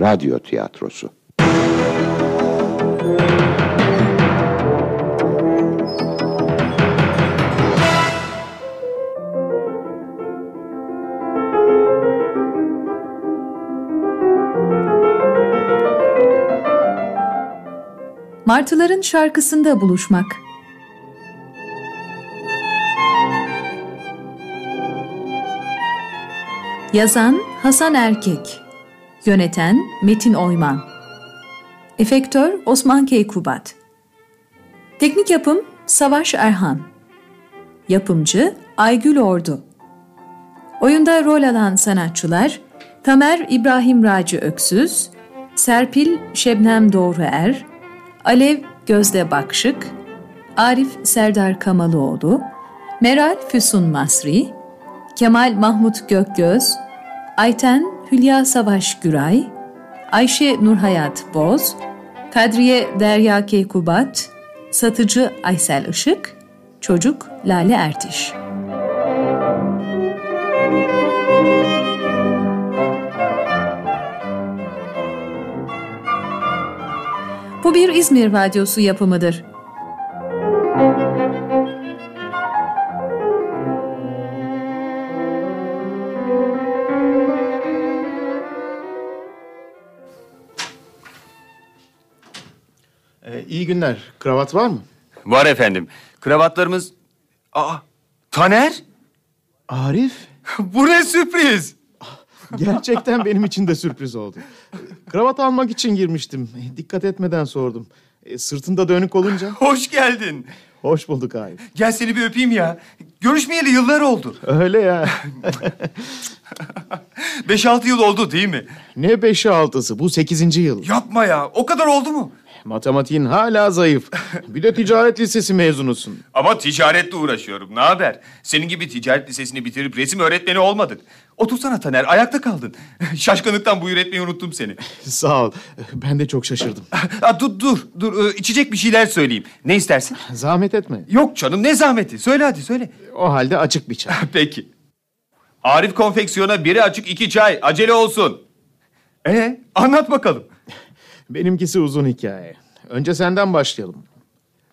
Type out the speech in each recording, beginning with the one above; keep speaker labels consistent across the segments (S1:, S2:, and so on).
S1: radyo tiyatrosu.
S2: Martıların şarkısında buluşmak. Yazan Hasan Erkek Yöneten Metin Oyman. Efektör Osman Keykubat. Teknik yapım Savaş Erhan. Yapımcı Aygül Ordu. Oyunda rol alan sanatçılar Tamer İbrahim Raci Öksüz Serpil Şebnem Doğruer Alev Gözde Bakşık Arif Serdar Kamalıoğlu Meral Füsun Masri Kemal Mahmut Gökgöz Ayten Hülya Savaş Güray, Ayşe Nurhayat Boz, Kadriye Derya Keykubat, Satıcı Aysel Işık, Çocuk Lale Ertiş. Bu bir İzmir Radyosu yapımıdır.
S3: Ee, iyi günler. Kravat var mı?
S4: Var efendim. Kravatlarımız... Aa, Taner?
S3: Arif?
S4: Bu ne sürpriz?
S3: Gerçekten benim için de sürpriz oldu. Kravat almak için girmiştim. Dikkat etmeden sordum. E, sırtında dönük olunca.
S4: Hoş geldin.
S3: Hoş bulduk Arif.
S4: Gel seni bir öpeyim ya. Görüşmeyeli yıllar oldu.
S3: Öyle ya.
S4: Beş altı yıl oldu değil mi?
S3: ne beşi altısı bu sekizinci yıl.
S4: Yapma ya. O kadar oldu mu?
S3: Matematiğin hala zayıf. Bir de ticaret lisesi mezunusun.
S4: Ama ticaretle uğraşıyorum. Ne haber? Senin gibi ticaret lisesini bitirip resim öğretmeni olmadık. Otursana Taner. Ayakta kaldın. Şaşkınlıktan buyur etmeyi unuttum seni.
S3: Sağ ol. Ben de çok şaşırdım.
S4: Aa, dur dur dur. Ee, İçecek bir şeyler söyleyeyim. Ne istersin?
S3: Zahmet etme.
S4: Yok canım ne zahmeti. Söyle hadi söyle.
S3: O halde açık bir çay.
S4: Peki. Arif konfeksiyona biri açık iki çay. Acele olsun. Ee, anlat bakalım.
S3: Benimkisi uzun hikaye. Önce senden başlayalım.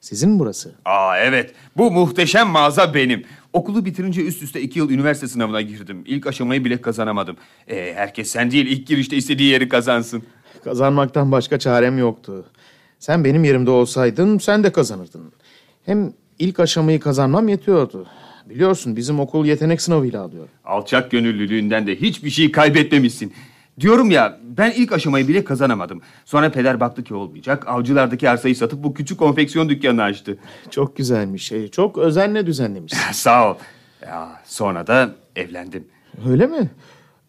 S3: Sizin burası?
S4: Aa evet. Bu muhteşem mağaza benim. Okulu bitirince üst üste iki yıl üniversite sınavına girdim. İlk aşamayı bile kazanamadım. Ee, herkes sen değil ilk girişte istediği yeri kazansın.
S3: Kazanmaktan başka çarem yoktu. Sen benim yerimde olsaydın sen de kazanırdın. Hem ilk aşamayı kazanmam yetiyordu. Biliyorsun bizim okul yetenek sınavıyla alıyor.
S4: Alçak gönüllülüğünden de hiçbir şey kaybetmemişsin. Diyorum ya ben ilk aşamayı bile kazanamadım. Sonra peder baktı ki olmayacak. Avcılardaki arsayı satıp bu küçük konfeksiyon dükkanını açtı.
S3: Çok güzelmiş. şey. Çok özenle düzenlemişsin.
S4: Sağ ol. Ya, sonra da evlendim.
S3: Öyle mi?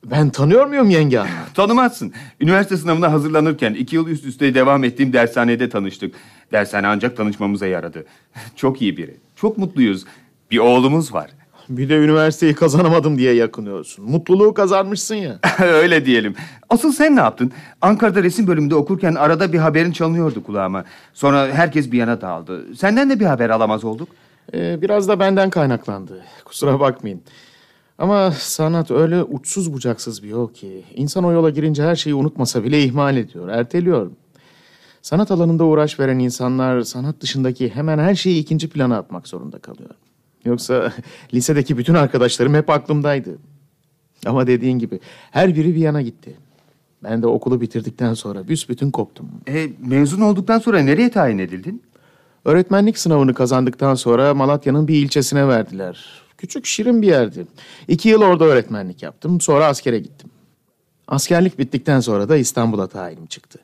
S3: Ben tanıyor muyum yenge hanım?
S4: Tanımazsın. Üniversite sınavına hazırlanırken iki yıl üst üste devam ettiğim dershanede tanıştık. Dershane ancak tanışmamıza yaradı. Çok iyi biri. Çok mutluyuz. Bir oğlumuz var.
S3: Bir de üniversiteyi kazanamadım diye yakınıyorsun. Mutluluğu kazanmışsın ya.
S4: Öyle diyelim. Asıl sen ne yaptın? Ankara'da resim bölümünde okurken arada bir haberin çalınıyordu kulağıma. Sonra herkes bir yana dağıldı. Senden de bir haber alamaz olduk.
S3: Ee, biraz da benden kaynaklandı. Kusura bakmayın. Ama sanat öyle uçsuz bucaksız bir yol ki... ...insan o yola girince her şeyi unutmasa bile ihmal ediyor, erteliyor. Sanat alanında uğraş veren insanlar... ...sanat dışındaki hemen her şeyi ikinci plana atmak zorunda kalıyor. Yoksa lisedeki bütün arkadaşlarım hep aklımdaydı. Ama dediğin gibi her biri bir yana gitti. Ben de okulu bitirdikten sonra büsbütün koptum.
S4: E, mezun olduktan sonra nereye tayin edildin?
S3: Öğretmenlik sınavını kazandıktan sonra Malatya'nın bir ilçesine verdiler. Küçük şirin bir yerdi. İki yıl orada öğretmenlik yaptım. Sonra askere gittim. Askerlik bittikten sonra da İstanbul'a tayinim çıktı.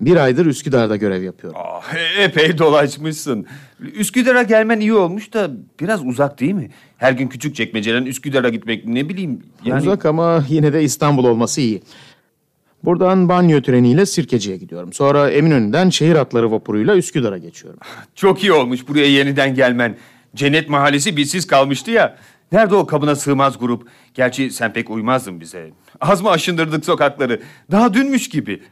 S3: Bir aydır Üsküdar'da görev yapıyorum.
S4: Ah, epey dolaşmışsın. Üsküdar'a gelmen iyi olmuş da biraz uzak değil mi? Her gün küçük çekmeceden Üsküdar'a gitmek ne bileyim. Yani...
S3: Uzak ama yine de İstanbul olması iyi. Buradan banyo treniyle Sirkeci'ye gidiyorum. Sonra Eminönü'nden şehir atları vapuruyla Üsküdar'a geçiyorum.
S4: Çok iyi olmuş buraya yeniden gelmen. Cennet Mahallesi bizsiz kalmıştı ya. Nerede o kabına sığmaz grup? Gerçi sen pek uymazdın bize. Az mı aşındırdık sokakları? Daha dünmüş gibi.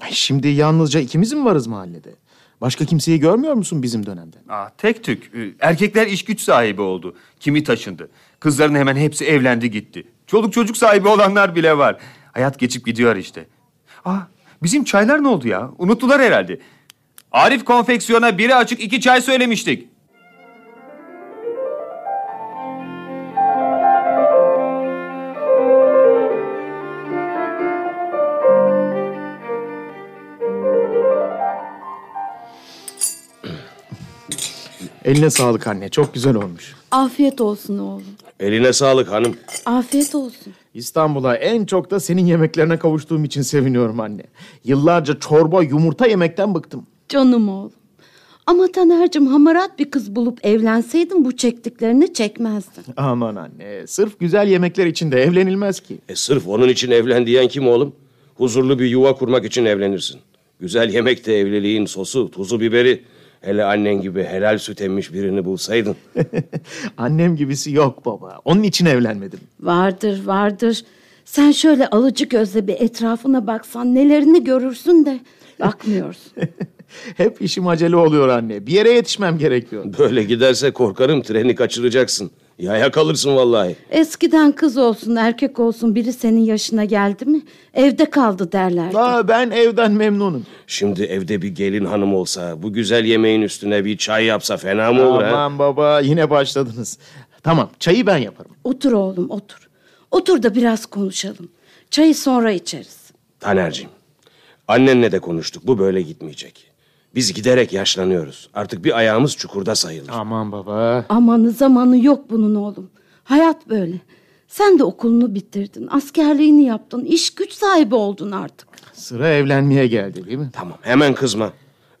S3: Ay, Şimdi yalnızca ikimiz mi varız mahallede? Başka kimseyi görmüyor musun bizim dönemden?
S4: Ah, tek tük. Ee, Erkekler iş güç sahibi oldu. Kimi taşındı. Kızların hemen hepsi evlendi gitti. Çoluk çocuk sahibi olanlar bile var. Hayat geçip gidiyor işte. Aa, bizim çaylar ne oldu ya? Unuttular herhalde. Arif konfeksiyona biri açık iki çay söylemiştik.
S3: Eline sağlık anne. Çok güzel olmuş.
S1: Afiyet olsun oğlum.
S5: Eline sağlık hanım.
S1: Afiyet olsun.
S3: İstanbul'a en çok da senin yemeklerine kavuştuğum için seviniyorum anne. Yıllarca çorba, yumurta yemekten bıktım.
S1: Canım oğlum. Ama Taner'cim hamarat bir kız bulup evlenseydin bu çektiklerini çekmezdin.
S3: Aman anne, sırf güzel yemekler için de evlenilmez ki.
S5: E sırf onun için evlen diyen kim oğlum? Huzurlu bir yuva kurmak için evlenirsin. Güzel yemek de evliliğin sosu, tuzu, biberi. Hele annen gibi helal süt emmiş birini bulsaydın.
S3: Annem gibisi yok baba. Onun için evlenmedim.
S1: Vardır vardır. Sen şöyle alıcı gözle bir etrafına baksan nelerini görürsün de bakmıyorsun.
S3: Hep işim acele oluyor anne. Bir yere yetişmem gerekiyor.
S5: Böyle giderse korkarım treni kaçıracaksın. Yaya kalırsın vallahi.
S1: Eskiden kız olsun erkek olsun biri senin yaşına geldi mi evde kaldı derlerdi.
S3: Aa, ben evden memnunum.
S5: Şimdi evde bir gelin hanım olsa, bu güzel yemeğin üstüne bir çay yapsa fena mı olur ha?
S3: Aman baba yine başladınız. Tamam çayı ben yaparım.
S1: Otur oğlum otur. Otur da biraz konuşalım. Çayı sonra içeriz.
S5: Taner'cim, annenle de konuştuk. Bu böyle gitmeyecek. Biz giderek yaşlanıyoruz. Artık bir ayağımız çukurda sayılır.
S3: Aman baba.
S1: Amanı zamanı yok bunun oğlum. Hayat böyle. Sen de okulunu bitirdin, askerliğini yaptın, iş güç sahibi oldun artık.
S3: Sıra evlenmeye geldi değil mi?
S5: Tamam, hemen kızma.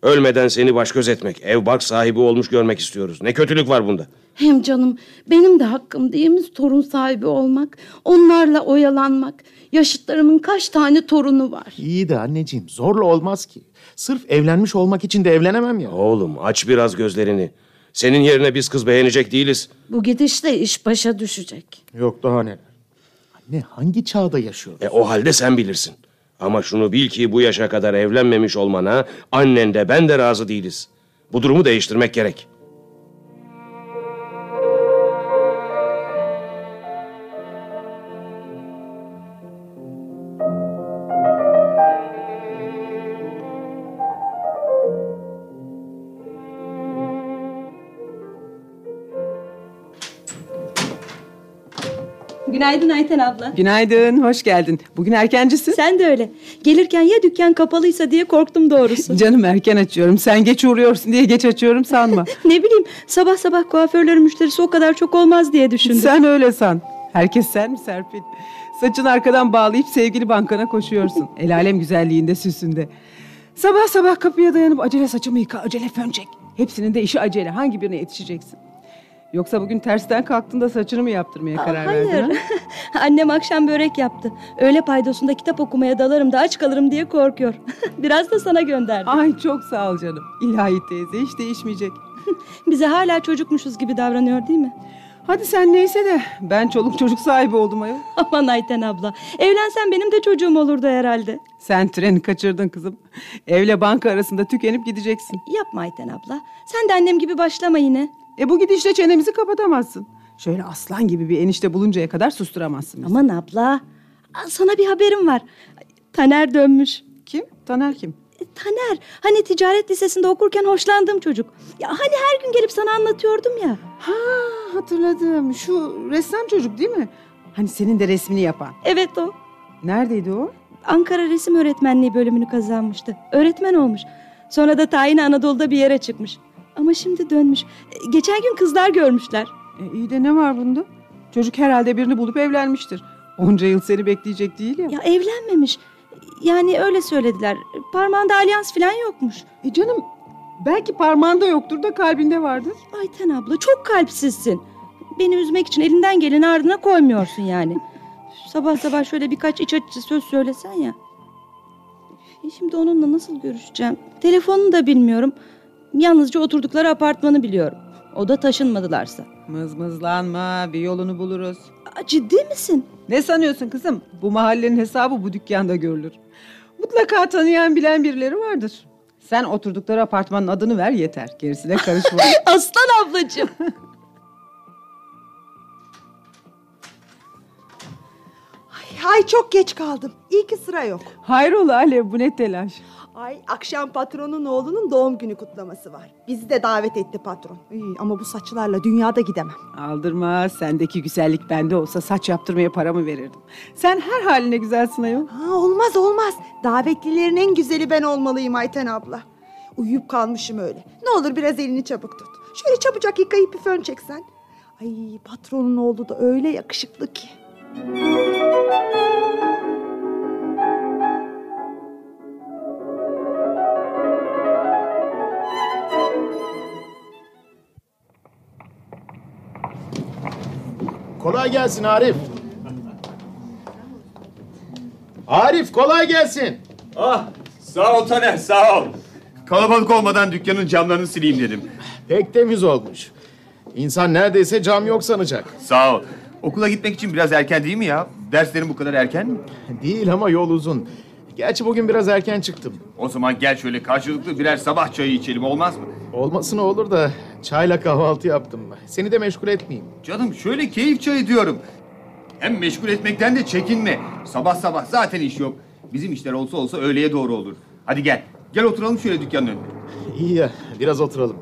S5: Ölmeden seni baş göz etmek, ev bark sahibi olmuş görmek istiyoruz. Ne kötülük var bunda?
S1: Hem canım benim de hakkım değil mi torun sahibi olmak, onlarla oyalanmak. Yaşıtlarımın kaç tane torunu var.
S3: İyi de anneciğim zorla olmaz ki. Sırf evlenmiş olmak için de evlenemem ya.
S5: Oğlum aç biraz gözlerini. Senin yerine biz kız beğenecek değiliz.
S1: Bu gidişle iş başa düşecek.
S3: Yok daha neler. Anne hangi çağda yaşıyoruz?
S5: E o halde sen bilirsin. Ama şunu bil ki bu yaşa kadar evlenmemiş olmana annen de ben de razı değiliz. Bu durumu değiştirmek gerek.
S6: Günaydın Ayten abla.
S7: Günaydın, hoş geldin. Bugün erkencisin.
S6: Sen de öyle. Gelirken ya dükkan kapalıysa diye korktum doğrusu.
S7: Canım erken açıyorum. Sen geç uğruyorsun diye geç açıyorum sanma.
S6: ne bileyim sabah sabah kuaförlerin müşterisi o kadar çok olmaz diye düşündüm.
S7: sen öyle san. Herkes sen mi Serpil? Saçını arkadan bağlayıp sevgili bankana koşuyorsun. El alem güzelliğinde süsünde. Sabah sabah kapıya dayanıp acele saçımı yıka, acele fön çek. Hepsinin de işi acele. Hangi birine yetişeceksin? Yoksa bugün tersten kalktın da saçını mı yaptırmaya
S6: Aa,
S7: karar
S6: Hayır.
S7: verdin? ha?
S6: Annem akşam börek yaptı. Öğle paydosunda kitap okumaya dalarım da aç kalırım diye korkuyor. Biraz da sana gönderdim.
S7: Ay çok sağ ol canım. İlahi teyze hiç değişmeyecek.
S6: Bize hala çocukmuşuz gibi davranıyor değil mi?
S7: Hadi sen neyse de ben çoluk çocuk sahibi oldum ayol.
S6: Aman Ayten abla. Evlensen benim de çocuğum olurdu herhalde.
S7: Sen treni kaçırdın kızım. Evle banka arasında tükenip gideceksin.
S6: Yapma Ayten abla. Sen de annem gibi başlama yine.
S7: E bu gidişle çenemizi kapatamazsın. Şöyle aslan gibi bir enişte buluncaya kadar susturamazsın bizi.
S6: Aman abla. Sana bir haberim var. Taner dönmüş.
S7: Kim? Taner kim?
S6: E, Taner, hani ticaret lisesinde okurken hoşlandığım çocuk. Ya hani her gün gelip sana anlatıyordum ya.
S7: Ha hatırladım. Şu ressam çocuk değil mi? Hani senin de resmini yapan.
S6: Evet o.
S7: Neredeydi o?
S6: Ankara Resim Öğretmenliği bölümünü kazanmıştı. Öğretmen olmuş. Sonra da tayini Anadolu'da bir yere çıkmış. Ama şimdi dönmüş. Geçen gün kızlar görmüşler.
S7: E, iyi de ne var bunda? Çocuk herhalde birini bulup evlenmiştir. Onca yıl seni bekleyecek değil ya.
S6: Ya evlenmemiş. Yani öyle söylediler. Parmağında alyans falan yokmuş.
S7: E canım belki parmağında yoktur da kalbinde vardır.
S6: Ayten abla çok kalpsizsin. Beni üzmek için elinden geleni ardına koymuyorsun yani. Sabah sabah şöyle birkaç iç açıcı söz söylesen ya. E Şimdi onunla nasıl görüşeceğim? Telefonunu da bilmiyorum. Yalnızca oturdukları apartmanı biliyorum. O da taşınmadılarsa.
S7: Mızmızlanma bir yolunu buluruz.
S6: Aa, ciddi misin?
S7: Ne sanıyorsun kızım? Bu mahallenin hesabı bu dükkanda görülür. Mutlaka tanıyan bilen birileri vardır. Sen oturdukları apartmanın adını ver yeter. Gerisine karışma.
S6: Aslan ablacığım.
S8: ay çok geç kaldım. İyi ki sıra yok.
S7: Hayrola Alev bu ne telaş?
S8: Ay akşam patronun oğlunun doğum günü kutlaması var. Bizi de davet etti patron. İyi, ama bu saçlarla dünyada gidemem.
S7: Aldırma sendeki güzellik bende olsa saç yaptırmaya paramı verirdim. Sen her haline güzelsin ayol.
S8: Ha, olmaz olmaz. Davetlilerin en güzeli ben olmalıyım Ayten abla. Uyuyup kalmışım öyle. Ne olur biraz elini çabuk tut. Şöyle çabucak yıkayıp bir fön çeksen. Ay patronun oğlu da öyle yakışıklı ki.
S3: Kolay gelsin Arif. Arif kolay gelsin.
S4: Ah sağ ol Taner sağ ol. Kalabalık olmadan dükkanın camlarını sileyim dedim.
S3: Pek temiz olmuş. İnsan neredeyse cam yok sanacak.
S4: Sağ ol. Okula gitmek için biraz erken değil mi ya? Derslerin bu kadar erken mi?
S3: Değil ama yol uzun. Gerçi bugün biraz erken çıktım.
S4: O zaman gel şöyle karşılıklı birer sabah çayı içelim olmaz mı?
S3: Olmasına olur da çayla kahvaltı yaptım. Seni de meşgul etmeyeyim.
S4: Canım şöyle keyif çayı diyorum. Hem meşgul etmekten de çekinme. Sabah sabah zaten iş yok. Bizim işler olsa olsa öğleye doğru olur. Hadi gel. Gel oturalım şöyle dükkanın önünde.
S3: İyi ya biraz oturalım.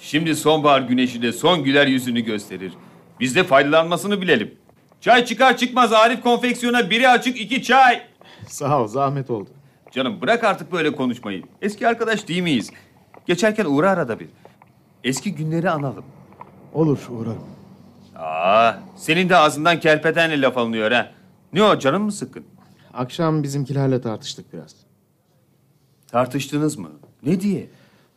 S4: Şimdi sonbahar güneşi de son güler yüzünü gösterir. Biz de faydalanmasını bilelim. Çay çıkar çıkmaz Arif konfeksiyona biri açık iki çay.
S3: Sağ ol zahmet oldu.
S4: Canım bırak artık böyle konuşmayı. Eski arkadaş değil miyiz? Geçerken uğra arada bir. Eski günleri analım.
S3: Olur uğrarım.
S4: Aa, senin de ağzından kerpetenle laf alınıyor ha. Ne o canın mı sıkkın?
S3: Akşam bizimkilerle tartıştık biraz.
S4: Tartıştınız mı? Ne diye?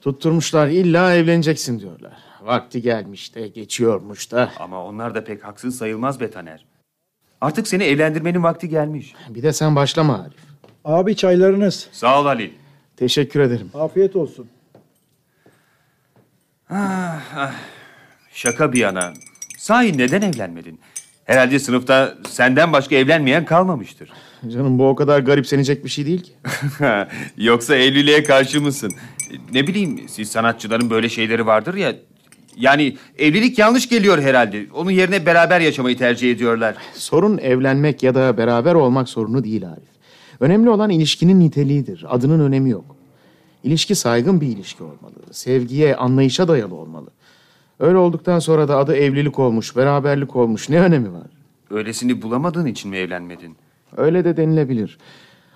S3: Tutturmuşlar illa evleneceksin diyorlar. Vakti gelmiş de geçiyormuş da.
S4: Ama onlar da pek haksız sayılmaz be Taner. Artık seni evlendirmenin vakti gelmiş.
S3: Bir de sen başlama Arif.
S9: Abi çaylarınız.
S4: Sağ ol Halil.
S3: Teşekkür ederim.
S9: Afiyet olsun.
S4: Şaka bir yana. Sahi neden evlenmedin? Herhalde sınıfta senden başka evlenmeyen kalmamıştır.
S3: Canım bu o kadar garipsenecek bir şey değil ki.
S4: Yoksa evliliğe karşı mısın? Ne bileyim siz sanatçıların böyle şeyleri vardır ya. Yani evlilik yanlış geliyor herhalde. Onun yerine beraber yaşamayı tercih ediyorlar.
S3: Sorun evlenmek ya da beraber olmak sorunu değil Arif. Önemli olan ilişkinin niteliğidir. Adının önemi yok. İlişki saygın bir ilişki olmalı. Sevgiye, anlayışa dayalı olmalı. Öyle olduktan sonra da adı evlilik olmuş, beraberlik olmuş ne önemi var?
S4: Öylesini bulamadığın için mi evlenmedin?
S3: Öyle de denilebilir.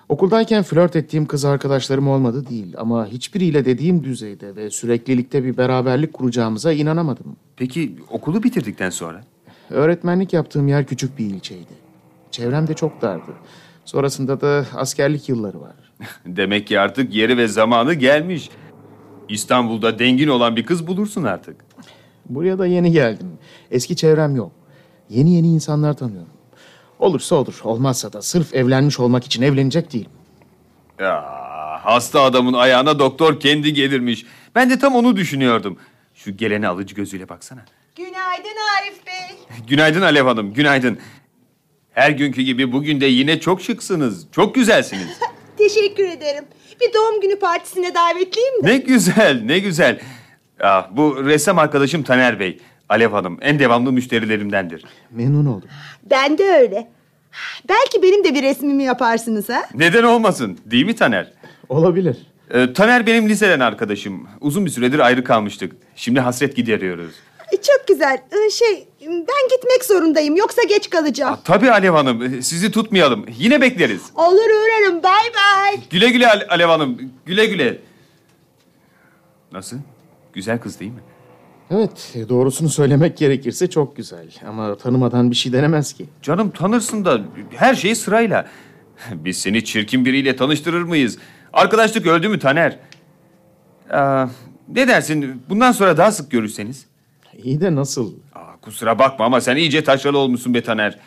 S3: Okuldayken flört ettiğim kız arkadaşlarım olmadı değil ama hiçbiriyle dediğim düzeyde ve süreklilikte bir beraberlik kuracağımıza inanamadım.
S4: Peki okulu bitirdikten sonra?
S3: Öğretmenlik yaptığım yer küçük bir ilçeydi. Çevrem de çok dardı. Sonrasında da askerlik yılları var.
S4: Demek ki artık yeri ve zamanı gelmiş. İstanbul'da dengin olan bir kız bulursun artık.
S3: Buraya da yeni geldim. Eski çevrem yok. Yeni yeni insanlar tanıyorum. Olursa olur, olmazsa da sırf evlenmiş olmak için evlenecek değilim.
S4: Ya, hasta adamın ayağına doktor kendi gelirmiş. Ben de tam onu düşünüyordum. Şu gelene alıcı gözüyle baksana.
S8: Günaydın Arif Bey.
S4: Günaydın Alev Hanım, günaydın. Her günkü gibi bugün de yine çok şıksınız. Çok güzelsiniz.
S8: Teşekkür ederim. Bir doğum günü partisine davetliyim de.
S4: ne güzel, ne güzel. Ah, bu ressam arkadaşım Taner Bey. Alev Hanım en devamlı müşterilerimdendir.
S3: Memnun oldum.
S8: Ben de öyle. Belki benim de bir resmimi yaparsınız ha?
S4: Neden olmasın? Değil mi Taner?
S3: Olabilir.
S4: Ee, Taner benim liseden arkadaşım. Uzun bir süredir ayrı kalmıştık. Şimdi hasret gideriyoruz.
S8: E, Çok güzel. Ee, Şey, ben gitmek zorundayım. Yoksa geç kalacağım.
S4: Ah, tabii Alev Hanım. e, Sizi tutmayalım. Yine bekleriz.
S8: Olur uğrarım. Bay bay.
S4: Güle güle Ale- Alev Hanım. Güle güle. Nasıl? Güzel kız değil mi?
S3: Evet, doğrusunu söylemek gerekirse çok güzel. Ama tanımadan bir şey denemez ki.
S4: Canım tanırsın da her şey sırayla. Biz seni çirkin biriyle tanıştırır mıyız? Arkadaşlık öldü mü Taner? Aa, ne dersin bundan sonra daha sık görüşseniz?
S3: İyi de nasıl?
S4: Aa, kusura bakma ama sen iyice taşralı olmuşsun be Taner.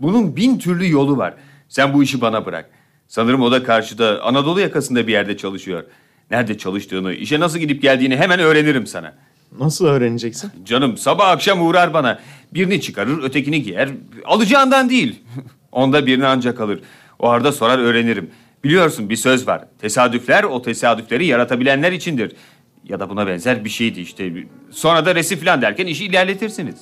S4: Bunun bin türlü yolu var. Sen bu işi bana bırak. Sanırım o da karşıda Anadolu yakasında bir yerde çalışıyor. Nerede çalıştığını, işe nasıl gidip geldiğini hemen öğrenirim sana.
S3: Nasıl öğreneceksin?
S4: Canım sabah akşam uğrar bana. Birini çıkarır, ötekini giyer. Alacağından değil. Onda birini ancak alır. O arada sorar öğrenirim. Biliyorsun bir söz var. Tesadüfler o tesadüfleri yaratabilenler içindir ya da buna benzer bir şeydi işte. Sonra da resim falan derken işi ilerletirsiniz.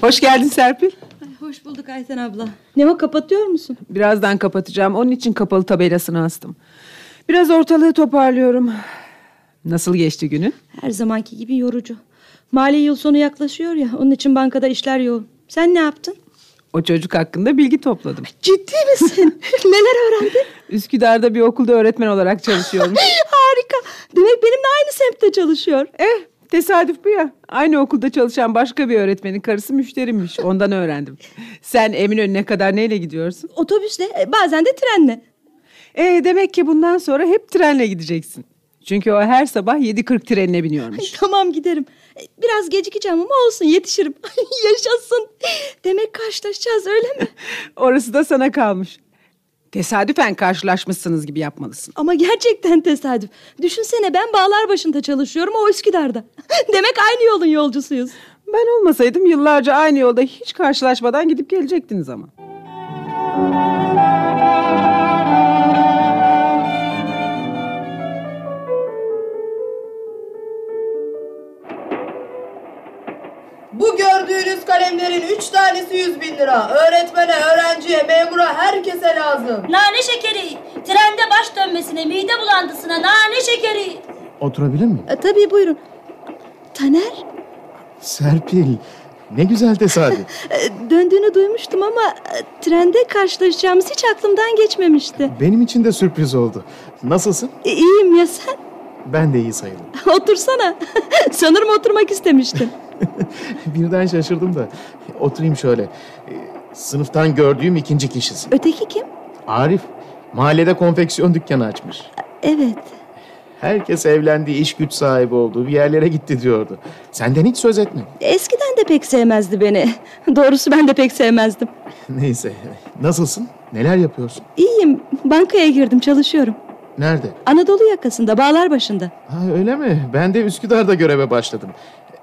S7: Hoş geldin Serpil.
S6: Hoş bulduk Ayten abla. Ne o kapatıyor musun?
S7: Birazdan kapatacağım. Onun için kapalı tabelasını astım. Biraz ortalığı toparlıyorum. Nasıl geçti günün?
S6: Her zamanki gibi yorucu. Mali yıl sonu yaklaşıyor ya. Onun için bankada işler yoğun. Sen ne yaptın?
S7: O çocuk hakkında bilgi topladım.
S6: Ciddi misin? Neler öğrendin?
S7: Üsküdar'da bir okulda öğretmen olarak çalışıyormuş.
S6: Harika. Demek benimle aynı semtte çalışıyor.
S7: eh tesadüf bu ya. Aynı okulda çalışan başka bir öğretmenin karısı müşterimmiş. Ondan öğrendim. Sen Eminönü'ne kadar neyle gidiyorsun?
S6: Otobüsle e, bazen de trenle.
S7: E demek ki bundan sonra hep trenle gideceksin. Çünkü o her sabah 7.40 trenine biniyormuş.
S6: Tamam giderim. E, Biraz gecikeceğim ama olsun yetişirim. Yaşasın. Demek karşılaşacağız öyle mi?
S7: Orası da sana kalmış. Tesadüfen karşılaşmışsınız gibi yapmalısın.
S6: Ama gerçekten tesadüf. Düşünsene ben bağlar başında çalışıyorum o Üsküdar'da. Demek aynı yolun yolcusuyuz.
S7: Ben olmasaydım yıllarca aynı yolda hiç karşılaşmadan gidip gelecektiniz ama.
S10: Bu gördüğünüz kalemlerin üç tanesi yüz bin lira. Öğretmene, öğrenciye, memura, herkese lazım.
S11: Nane şekeri. Trende baş dönmesine, mide bulantısına nane şekeri.
S3: Oturabilir miyim?
S6: E, tabii buyurun. Taner
S3: Serpil. Ne güzel tesadüf.
S6: e, döndüğünü duymuştum ama e, trende karşılaşacağımız hiç aklımdan geçmemişti.
S3: Benim için de sürpriz oldu. Nasılsın?
S6: E, iyiyim ya sen?
S3: Ben de iyi sayılırım.
S6: Otursana. Sanırım oturmak istemiştin.
S3: Birden şaşırdım da. Oturayım şöyle. Ee, Sınıftan gördüğüm ikinci kişisin.
S6: Öteki kim?
S3: Arif. Mahallede konfeksiyon dükkanı açmış.
S6: Evet.
S3: Herkes evlendi, iş güç sahibi oldu, bir yerlere gitti diyordu. Senden hiç söz etmedi.
S6: Eskiden de pek sevmezdi beni. Doğrusu ben de pek sevmezdim.
S3: Neyse, nasılsın? Neler yapıyorsun?
S6: İyiyim. Bankaya girdim çalışıyorum.
S3: Nerede?
S6: Anadolu yakasında, bağlar başında.
S3: Ha, öyle mi? Ben de Üsküdar'da göreve başladım.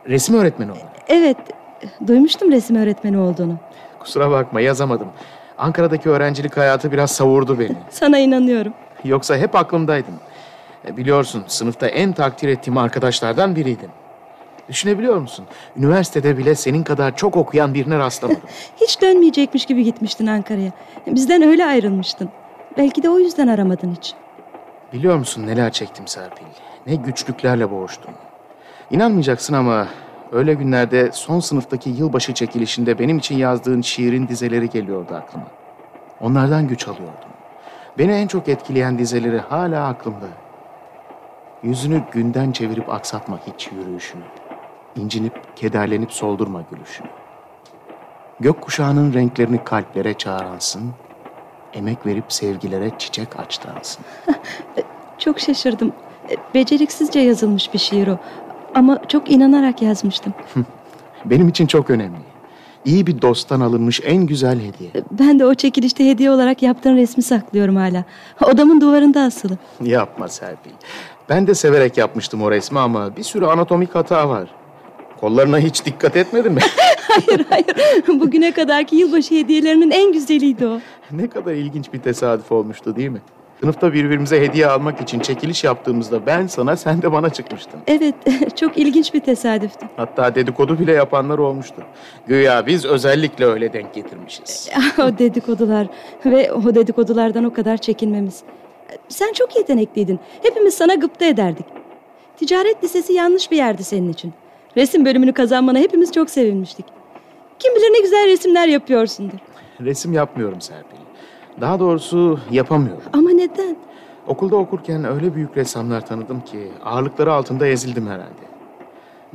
S3: Resim öğretmeni olarak.
S6: Evet, duymuştum resim öğretmeni olduğunu.
S3: Kusura bakma yazamadım. Ankara'daki öğrencilik hayatı biraz savurdu beni.
S6: Sana inanıyorum.
S3: Yoksa hep aklımdaydın. E, Biliyorsun sınıfta en takdir ettiğim arkadaşlardan biriydin. Düşünebiliyor musun? Üniversitede bile senin kadar çok okuyan birine rastlamadım.
S6: Hiç dönmeyecekmiş gibi gitmiştin Ankara'ya. Bizden öyle ayrılmıştın. Belki de o yüzden aramadın hiç.
S3: Biliyor musun neler çektim Serpil? Ne güçlüklerle boğuştum. İnanmayacaksın ama öyle günlerde son sınıftaki yılbaşı çekilişinde benim için yazdığın şiirin dizeleri geliyordu aklıma. Onlardan güç alıyordum. Beni en çok etkileyen dizeleri hala aklımda. Yüzünü günden çevirip aksatma hiç yürüyüşünü. İncinip, kederlenip soldurma gülüşünü. Gökkuşağının renklerini kalplere çağıransın. Emek verip sevgilere çiçek açtıransın.
S6: Çok şaşırdım. E, Beceriksizce yazılmış bir şiir o. Ama çok inanarak yazmıştım.
S3: Benim için çok önemli. İyi bir dosttan alınmış en güzel hediye.
S6: Ben de o çekilişte hediye olarak yaptığın resmi saklıyorum hala. Odamın duvarında asılı.
S3: Yapma Serpil. Ben de severek yapmıştım o resmi ama bir sürü anatomik hata var. Kollarına hiç dikkat etmedin mi?
S6: hayır hayır. Bugüne kadarki yılbaşı hediyelerinin en güzeliydi o.
S3: ne kadar ilginç bir tesadüf olmuştu değil mi? Sınıfta birbirimize hediye almak için çekiliş yaptığımızda ben sana sen de bana çıkmıştın.
S6: Evet çok ilginç bir tesadüftü.
S3: Hatta dedikodu bile yapanlar olmuştu. Güya biz özellikle öyle denk getirmişiz.
S6: o dedikodular ve o dedikodulardan o kadar çekinmemiz. Sen çok yetenekliydin. Hepimiz sana gıpta ederdik. Ticaret lisesi yanlış bir yerdi senin için. Resim bölümünü kazanmana hepimiz çok sevinmiştik. Kim bilir ne güzel resimler yapıyorsundur.
S3: Resim yapmıyorum Serpil. Daha doğrusu yapamıyorum.
S6: Ama neden?
S3: Okulda okurken öyle büyük ressamlar tanıdım ki ağırlıkları altında ezildim herhalde.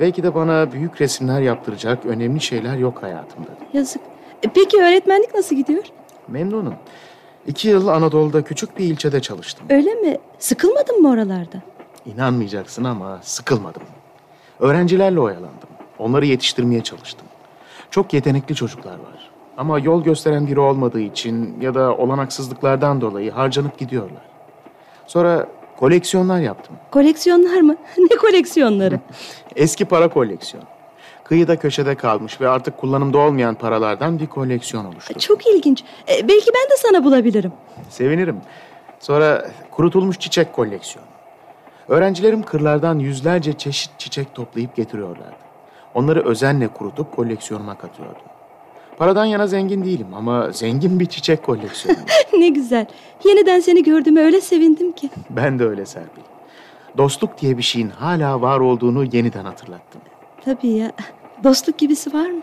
S3: Belki de bana büyük resimler yaptıracak önemli şeyler yok hayatımda.
S6: Yazık. E, Peki öğretmenlik nasıl gidiyor?
S3: Memnunum. İki yıl Anadolu'da küçük bir ilçede çalıştım.
S6: Öyle mi? Sıkılmadın mı oralarda?
S3: İnanmayacaksın ama sıkılmadım. Öğrencilerle oyalandım. Onları yetiştirmeye çalıştım. Çok yetenekli çocuklar var. Ama yol gösteren biri olmadığı için ya da olanaksızlıklardan dolayı harcanıp gidiyorlar. Sonra koleksiyonlar yaptım.
S6: Koleksiyonlar mı? ne koleksiyonları?
S3: Eski para koleksiyonu. Kıyıda köşede kalmış ve artık kullanımda olmayan paralardan bir koleksiyon oluştu.
S6: Çok ilginç. E, belki ben de sana bulabilirim.
S3: Sevinirim. Sonra kurutulmuş çiçek koleksiyonu. Öğrencilerim kırlardan yüzlerce çeşit çiçek toplayıp getiriyorlardı. Onları özenle kurutup koleksiyonuma katıyordum. Paradan yana zengin değilim ama zengin bir çiçek koleksiyonu.
S6: ne güzel. Yeniden seni gördüğüme öyle sevindim ki.
S3: ben de öyle Serpil. Dostluk diye bir şeyin hala var olduğunu yeniden hatırlattım.
S6: Tabii ya. Dostluk gibisi var mı?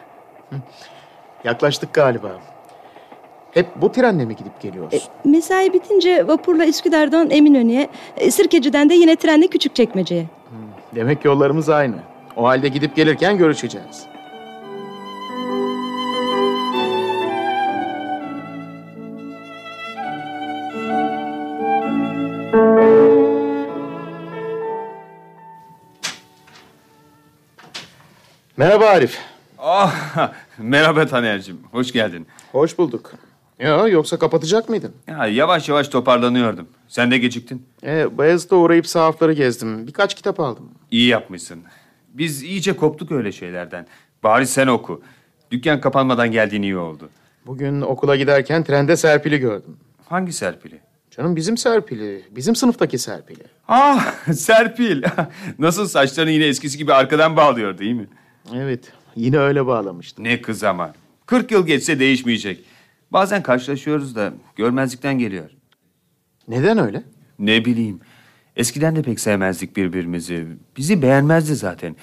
S3: Yaklaştık galiba. Hep bu trenle mi gidip geliyoruz?
S6: Mesai bitince vapurla Üsküdar'dan Eminönü'ye, e, Sirkeci'den de yine trenle Küçükçekmece'ye.
S3: Demek yollarımız aynı. O halde gidip gelirken görüşeceğiz. Merhaba Arif.
S4: Ah, merhaba Taner'cim. Hoş geldin.
S3: Hoş bulduk. Ya yoksa kapatacak mıydın?
S4: Ya, yavaş yavaş toparlanıyordum. Sen de geciktin.
S3: Ee, Bayezid'e uğrayıp sahafları gezdim. Birkaç kitap aldım.
S4: İyi yapmışsın. Biz iyice koptuk öyle şeylerden. Bari sen oku. Dükkan kapanmadan geldiğin iyi oldu.
S3: Bugün okula giderken trende Serpil'i gördüm.
S4: Hangi Serpil'i?
S3: Canım bizim Serpil'i. Bizim sınıftaki Serpil'i.
S4: Ah Serpil. Nasıl saçlarını yine eskisi gibi arkadan bağlıyor değil mi?
S3: Evet. Yine öyle bağlamıştı.
S4: Ne kız ama. 40 yıl geçse değişmeyecek. Bazen karşılaşıyoruz da görmezlikten geliyor.
S3: Neden öyle?
S4: Ne bileyim. Eskiden de pek sevmezdik birbirimizi. Bizi beğenmezdi zaten.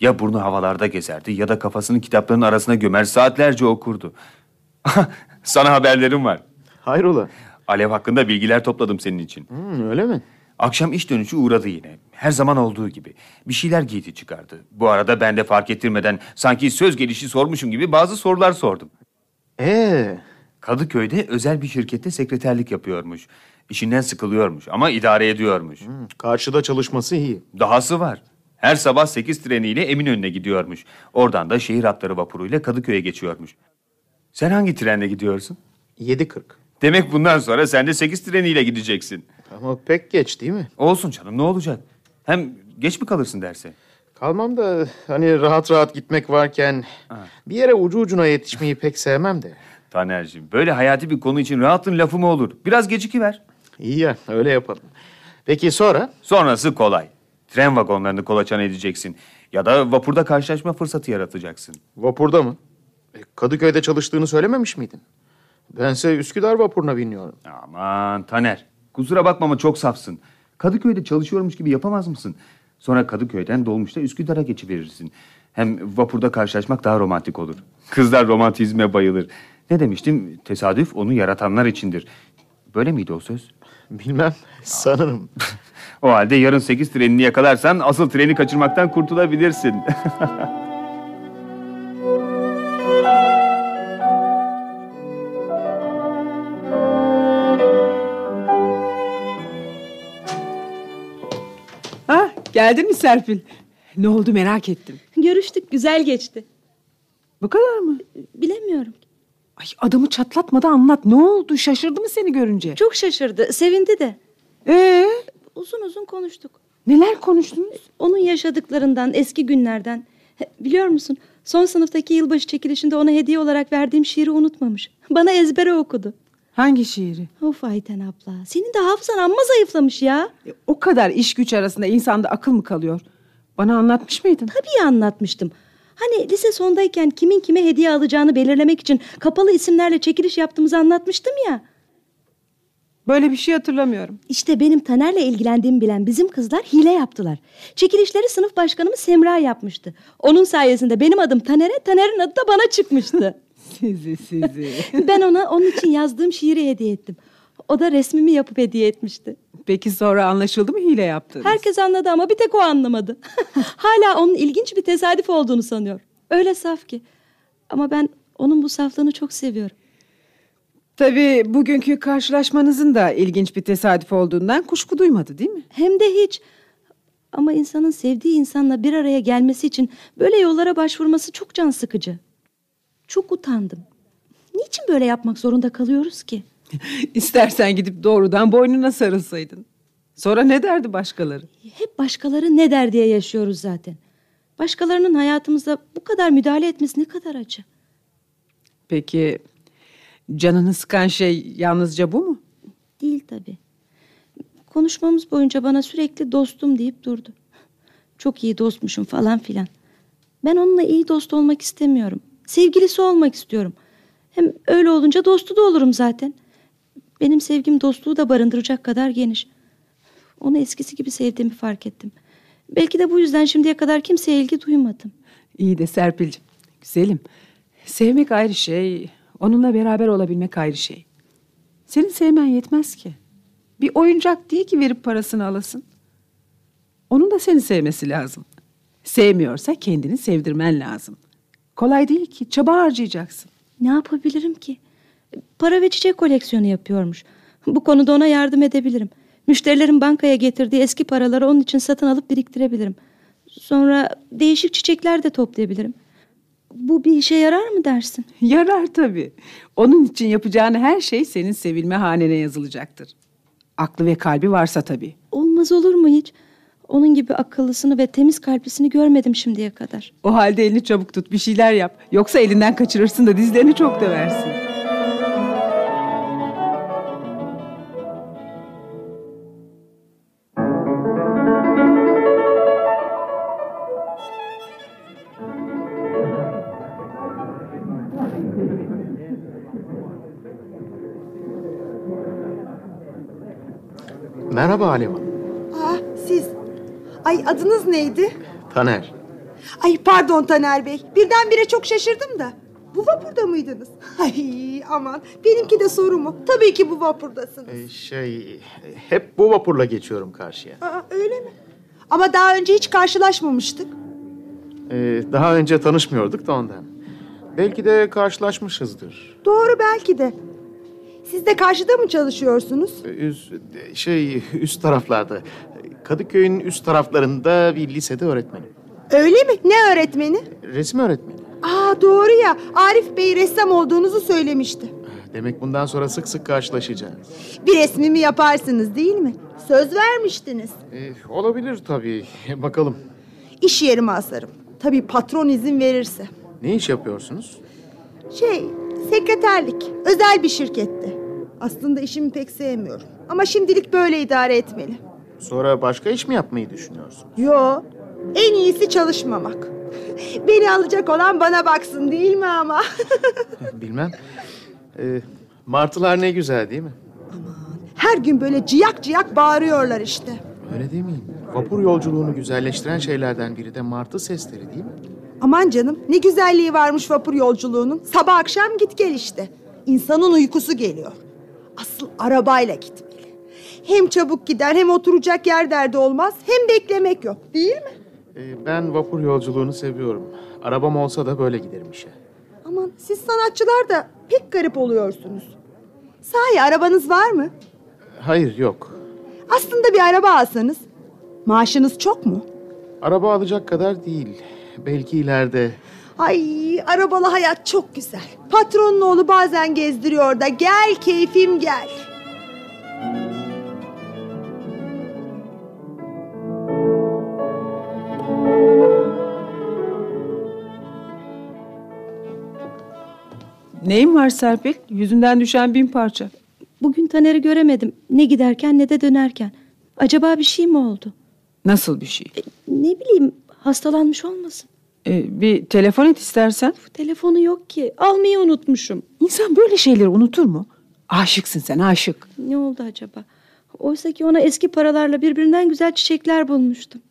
S4: Ya burnu havalarda gezerdi ya da kafasını kitapların arasına gömer saatlerce okurdu. Sana haberlerim var.
S3: Hayrola?
S4: Alev hakkında bilgiler topladım senin için.
S3: Hmm, öyle mi?
S4: Akşam iş dönüşü uğradı yine. Her zaman olduğu gibi. Bir şeyler giydi çıkardı. Bu arada ben de fark ettirmeden sanki söz gelişi sormuşum gibi bazı sorular sordum.
S3: Ee,
S4: Kadıköy'de özel bir şirkette sekreterlik yapıyormuş. İşinden sıkılıyormuş ama idare ediyormuş.
S3: karşıda çalışması iyi.
S4: Dahası var. Her sabah 8 treniyle Eminönü'ne gidiyormuş. Oradan da şehir hatları vapuruyla Kadıköy'e geçiyormuş. Sen hangi trenle gidiyorsun?
S3: 7.40.
S4: Demek bundan sonra sen de 8 treniyle gideceksin.
S3: Ama pek geç değil mi?
S4: Olsun canım ne olacak? Hem geç mi kalırsın derse?
S3: Kalmam da hani rahat rahat gitmek varken bir yere ucu ucuna yetişmeyi pek sevmem de.
S4: Taner'cim böyle hayati bir konu için rahatın lafı mı olur? Biraz gecikiver.
S3: İyi ya öyle yapalım. Peki sonra?
S4: Sonrası kolay. Tren vagonlarını kolaçan edeceksin. Ya da vapurda karşılaşma fırsatı yaratacaksın.
S3: Vapurda mı? E, Kadıköy'de çalıştığını söylememiş miydin? Bense Üsküdar vapuruna biniyorum.
S4: Aman Taner. Kusura bakma ama çok safsın. Kadıköy'de çalışıyormuş gibi yapamaz mısın? Sonra Kadıköy'den dolmuşta Üsküdar'a geçiverirsin. Hem vapurda karşılaşmak daha romantik olur. Kızlar romantizme bayılır. Ne demiştim? Tesadüf onu yaratanlar içindir. Böyle miydi o söz?
S3: Bilmem sanırım.
S4: O halde yarın 8 trenini yakalarsan asıl treni kaçırmaktan kurtulabilirsin.
S7: geldin mi Serpil? Ne oldu merak ettim.
S6: Görüştük, güzel geçti.
S7: Bu kadar mı?
S6: Bilemiyorum.
S7: Ay adamı çatlatmadan anlat. Ne oldu? Şaşırdı mı seni görünce?
S6: Çok şaşırdı, sevindi de.
S7: Ee,
S6: Uzun uzun konuştuk.
S7: neler konuştunuz?
S6: Onun yaşadıklarından, eski günlerden. Biliyor musun? Son sınıftaki yılbaşı çekilişinde ona hediye olarak verdiğim şiiri unutmamış. Bana ezbere okudu.
S7: Hangi şiiri?
S6: Of Ayten abla, senin de hafızan amma zayıflamış ya.
S7: E, o kadar iş güç arasında insanda akıl mı kalıyor? Bana anlatmış mıydın?
S6: Tabii anlatmıştım. Hani lise sondayken kimin kime hediye alacağını belirlemek için kapalı isimlerle çekiliş yaptığımızı anlatmıştım ya.
S7: Böyle bir şey hatırlamıyorum.
S6: İşte benim Taner'le ilgilendiğimi bilen bizim kızlar hile yaptılar. Çekilişleri sınıf başkanımız Semra yapmıştı. Onun sayesinde benim adım Taner'e, Taner'in adı da bana çıkmıştı.
S7: Sizi sizi.
S6: ben ona onun için yazdığım şiiri hediye ettim. O da resmimi yapıp hediye etmişti.
S7: Peki sonra anlaşıldı mı hile yaptığınız?
S6: Herkes anladı ama bir tek o anlamadı. Hala onun ilginç bir tesadüf olduğunu sanıyor. Öyle saf ki. Ama ben onun bu saflığını çok seviyorum.
S7: Tabii bugünkü karşılaşmanızın da ilginç bir tesadüf olduğundan kuşku duymadı değil mi?
S6: Hem de hiç. Ama insanın sevdiği insanla bir araya gelmesi için böyle yollara başvurması çok can sıkıcı. Çok utandım. Niçin böyle yapmak zorunda kalıyoruz ki?
S7: İstersen gidip doğrudan boynuna sarılsaydın. Sonra ne derdi başkaları?
S6: Hep başkaları ne der diye yaşıyoruz zaten. Başkalarının hayatımıza bu kadar müdahale etmesi ne kadar acı.
S7: Peki canını sıkan şey yalnızca bu mu?
S6: Değil tabii. Konuşmamız boyunca bana sürekli dostum deyip durdu. Çok iyi dostmuşum falan filan. Ben onunla iyi dost olmak istemiyorum. Sevgilisi olmak istiyorum. Hem öyle olunca dostu da olurum zaten. Benim sevgim dostluğu da barındıracak kadar geniş. Onu eskisi gibi sevdiğimi fark ettim. Belki de bu yüzden şimdiye kadar kimseye ilgi duymadım.
S7: İyi de Serpil'cim, güzelim. Sevmek ayrı şey, onunla beraber olabilmek ayrı şey. Senin sevmen yetmez ki. Bir oyuncak değil ki verip parasını alasın. Onun da seni sevmesi lazım. Sevmiyorsa kendini sevdirmen lazım. Kolay değil ki, çaba harcayacaksın.
S6: Ne yapabilirim ki? Para ve çiçek koleksiyonu yapıyormuş. Bu konuda ona yardım edebilirim. Müşterilerin bankaya getirdiği eski paraları onun için satın alıp biriktirebilirim. Sonra değişik çiçekler de toplayabilirim. Bu bir işe yarar mı dersin?
S7: Yarar tabii. Onun için yapacağın her şey senin sevilme hanene yazılacaktır. Aklı ve kalbi varsa tabii.
S6: Olmaz olur mu hiç? Onun gibi akıllısını ve temiz kalplisini görmedim şimdiye kadar.
S7: O halde elini çabuk tut, bir şeyler yap. Yoksa elinden kaçırırsın da dizlerini çok döversin.
S3: Merhaba Hanım.
S8: Ah siz. Ay adınız neydi?
S3: Taner.
S8: Ay pardon Taner Bey. Birdenbire çok şaşırdım da. Bu vapurda mıydınız? Ay aman benimki de soru mu? Tabii ki bu vapurdasınız.
S3: Ee, şey, hep bu vapurla geçiyorum karşıya.
S8: Aa, öyle mi? Ama daha önce hiç karşılaşmamıştık.
S3: Ee, daha önce tanışmıyorduk da ondan. Belki de karşılaşmışızdır.
S8: Doğru belki de. Siz de karşıda mı çalışıyorsunuz?
S3: Ee, Üst, şey, üst taraflarda. Kadıköy'ün üst taraflarında bir lisede öğretmenim.
S8: Öyle mi? Ne öğretmeni?
S3: Resim öğretmeni.
S8: Aa doğru ya. Arif Bey ressam olduğunuzu söylemişti.
S3: Demek bundan sonra sık sık karşılaşacağız.
S8: Bir resmimi yaparsınız değil mi? Söz vermiştiniz.
S3: Ee, olabilir tabii. Bakalım.
S8: İş yerime asarım. Tabii patron izin verirse.
S3: Ne iş yapıyorsunuz?
S8: Şey, sekreterlik. Özel bir şirkette. Aslında işimi pek sevmiyorum. Ama şimdilik böyle idare etmeli.
S3: Sonra başka iş mi yapmayı düşünüyorsun?
S8: Yo, en iyisi çalışmamak. Beni alacak olan bana baksın değil mi ama?
S3: Bilmem. Ee, martılar ne güzel değil mi?
S8: Her gün böyle ciyak ciyak bağırıyorlar işte.
S3: Öyle değil mi? Vapur yolculuğunu güzelleştiren şeylerden biri de martı sesleri değil mi?
S8: Aman canım ne güzelliği varmış vapur yolculuğunun. Sabah akşam git gel işte. İnsanın uykusu geliyor. Asıl arabayla gitmeli. Hem çabuk gider hem oturacak yer derdi olmaz hem beklemek yok değil mi?
S3: Ee, ben vapur yolculuğunu seviyorum. Arabam olsa da böyle giderim işe.
S8: Aman siz sanatçılar da pek garip oluyorsunuz. Sahi arabanız var mı?
S3: Hayır yok.
S8: Aslında bir araba alsanız. Maaşınız çok mu?
S3: Araba alacak kadar değil. Belki ileride.
S8: Ay arabalı hayat çok güzel. Patronun oğlu bazen gezdiriyor da gel keyfim gel.
S7: Neyin var Serpil? Yüzünden düşen bin parça.
S6: Bugün Taner'i göremedim. Ne giderken ne de dönerken. Acaba bir şey mi oldu?
S7: Nasıl bir şey?
S6: Ne bileyim hastalanmış olmasın.
S7: Ee, bir telefon et istersen.
S6: Telefonu yok ki. Almayı unutmuşum.
S7: İnsan böyle şeyleri unutur mu? Aşıksın sen aşık.
S6: Ne oldu acaba? Oysa ki ona eski paralarla birbirinden güzel çiçekler bulmuştum.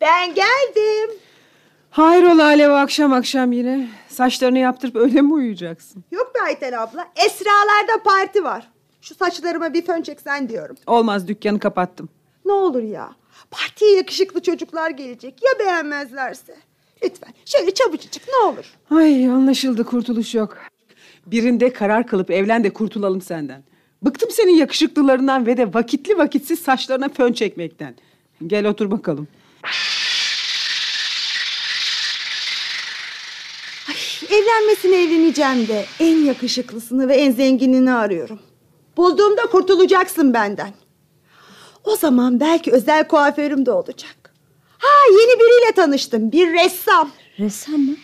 S8: Ben geldim.
S7: Hayrola Alev akşam akşam yine. Saçlarını yaptırıp öyle mi uyuyacaksın?
S8: Yok be Ayten abla. Esralarda parti var. Şu saçlarıma bir fön çeksen diyorum.
S7: Olmaz dükkanı kapattım.
S8: Ne olur ya. Partiye yakışıklı çocuklar gelecek. Ya beğenmezlerse? Lütfen şöyle çabucacık ne olur.
S7: Ay anlaşıldı kurtuluş yok. Birinde karar kılıp evlen de kurtulalım senden. Bıktım senin yakışıklılarından ve de vakitli vakitsiz saçlarına fön çekmekten. Gel otur bakalım.
S8: Evlenmesine evleneceğim de en yakışıklısını ve en zenginini arıyorum. Bulduğumda kurtulacaksın benden. O zaman belki özel kuaförüm de olacak. Ha yeni biriyle tanıştım. Bir ressam.
S6: Ressam mı?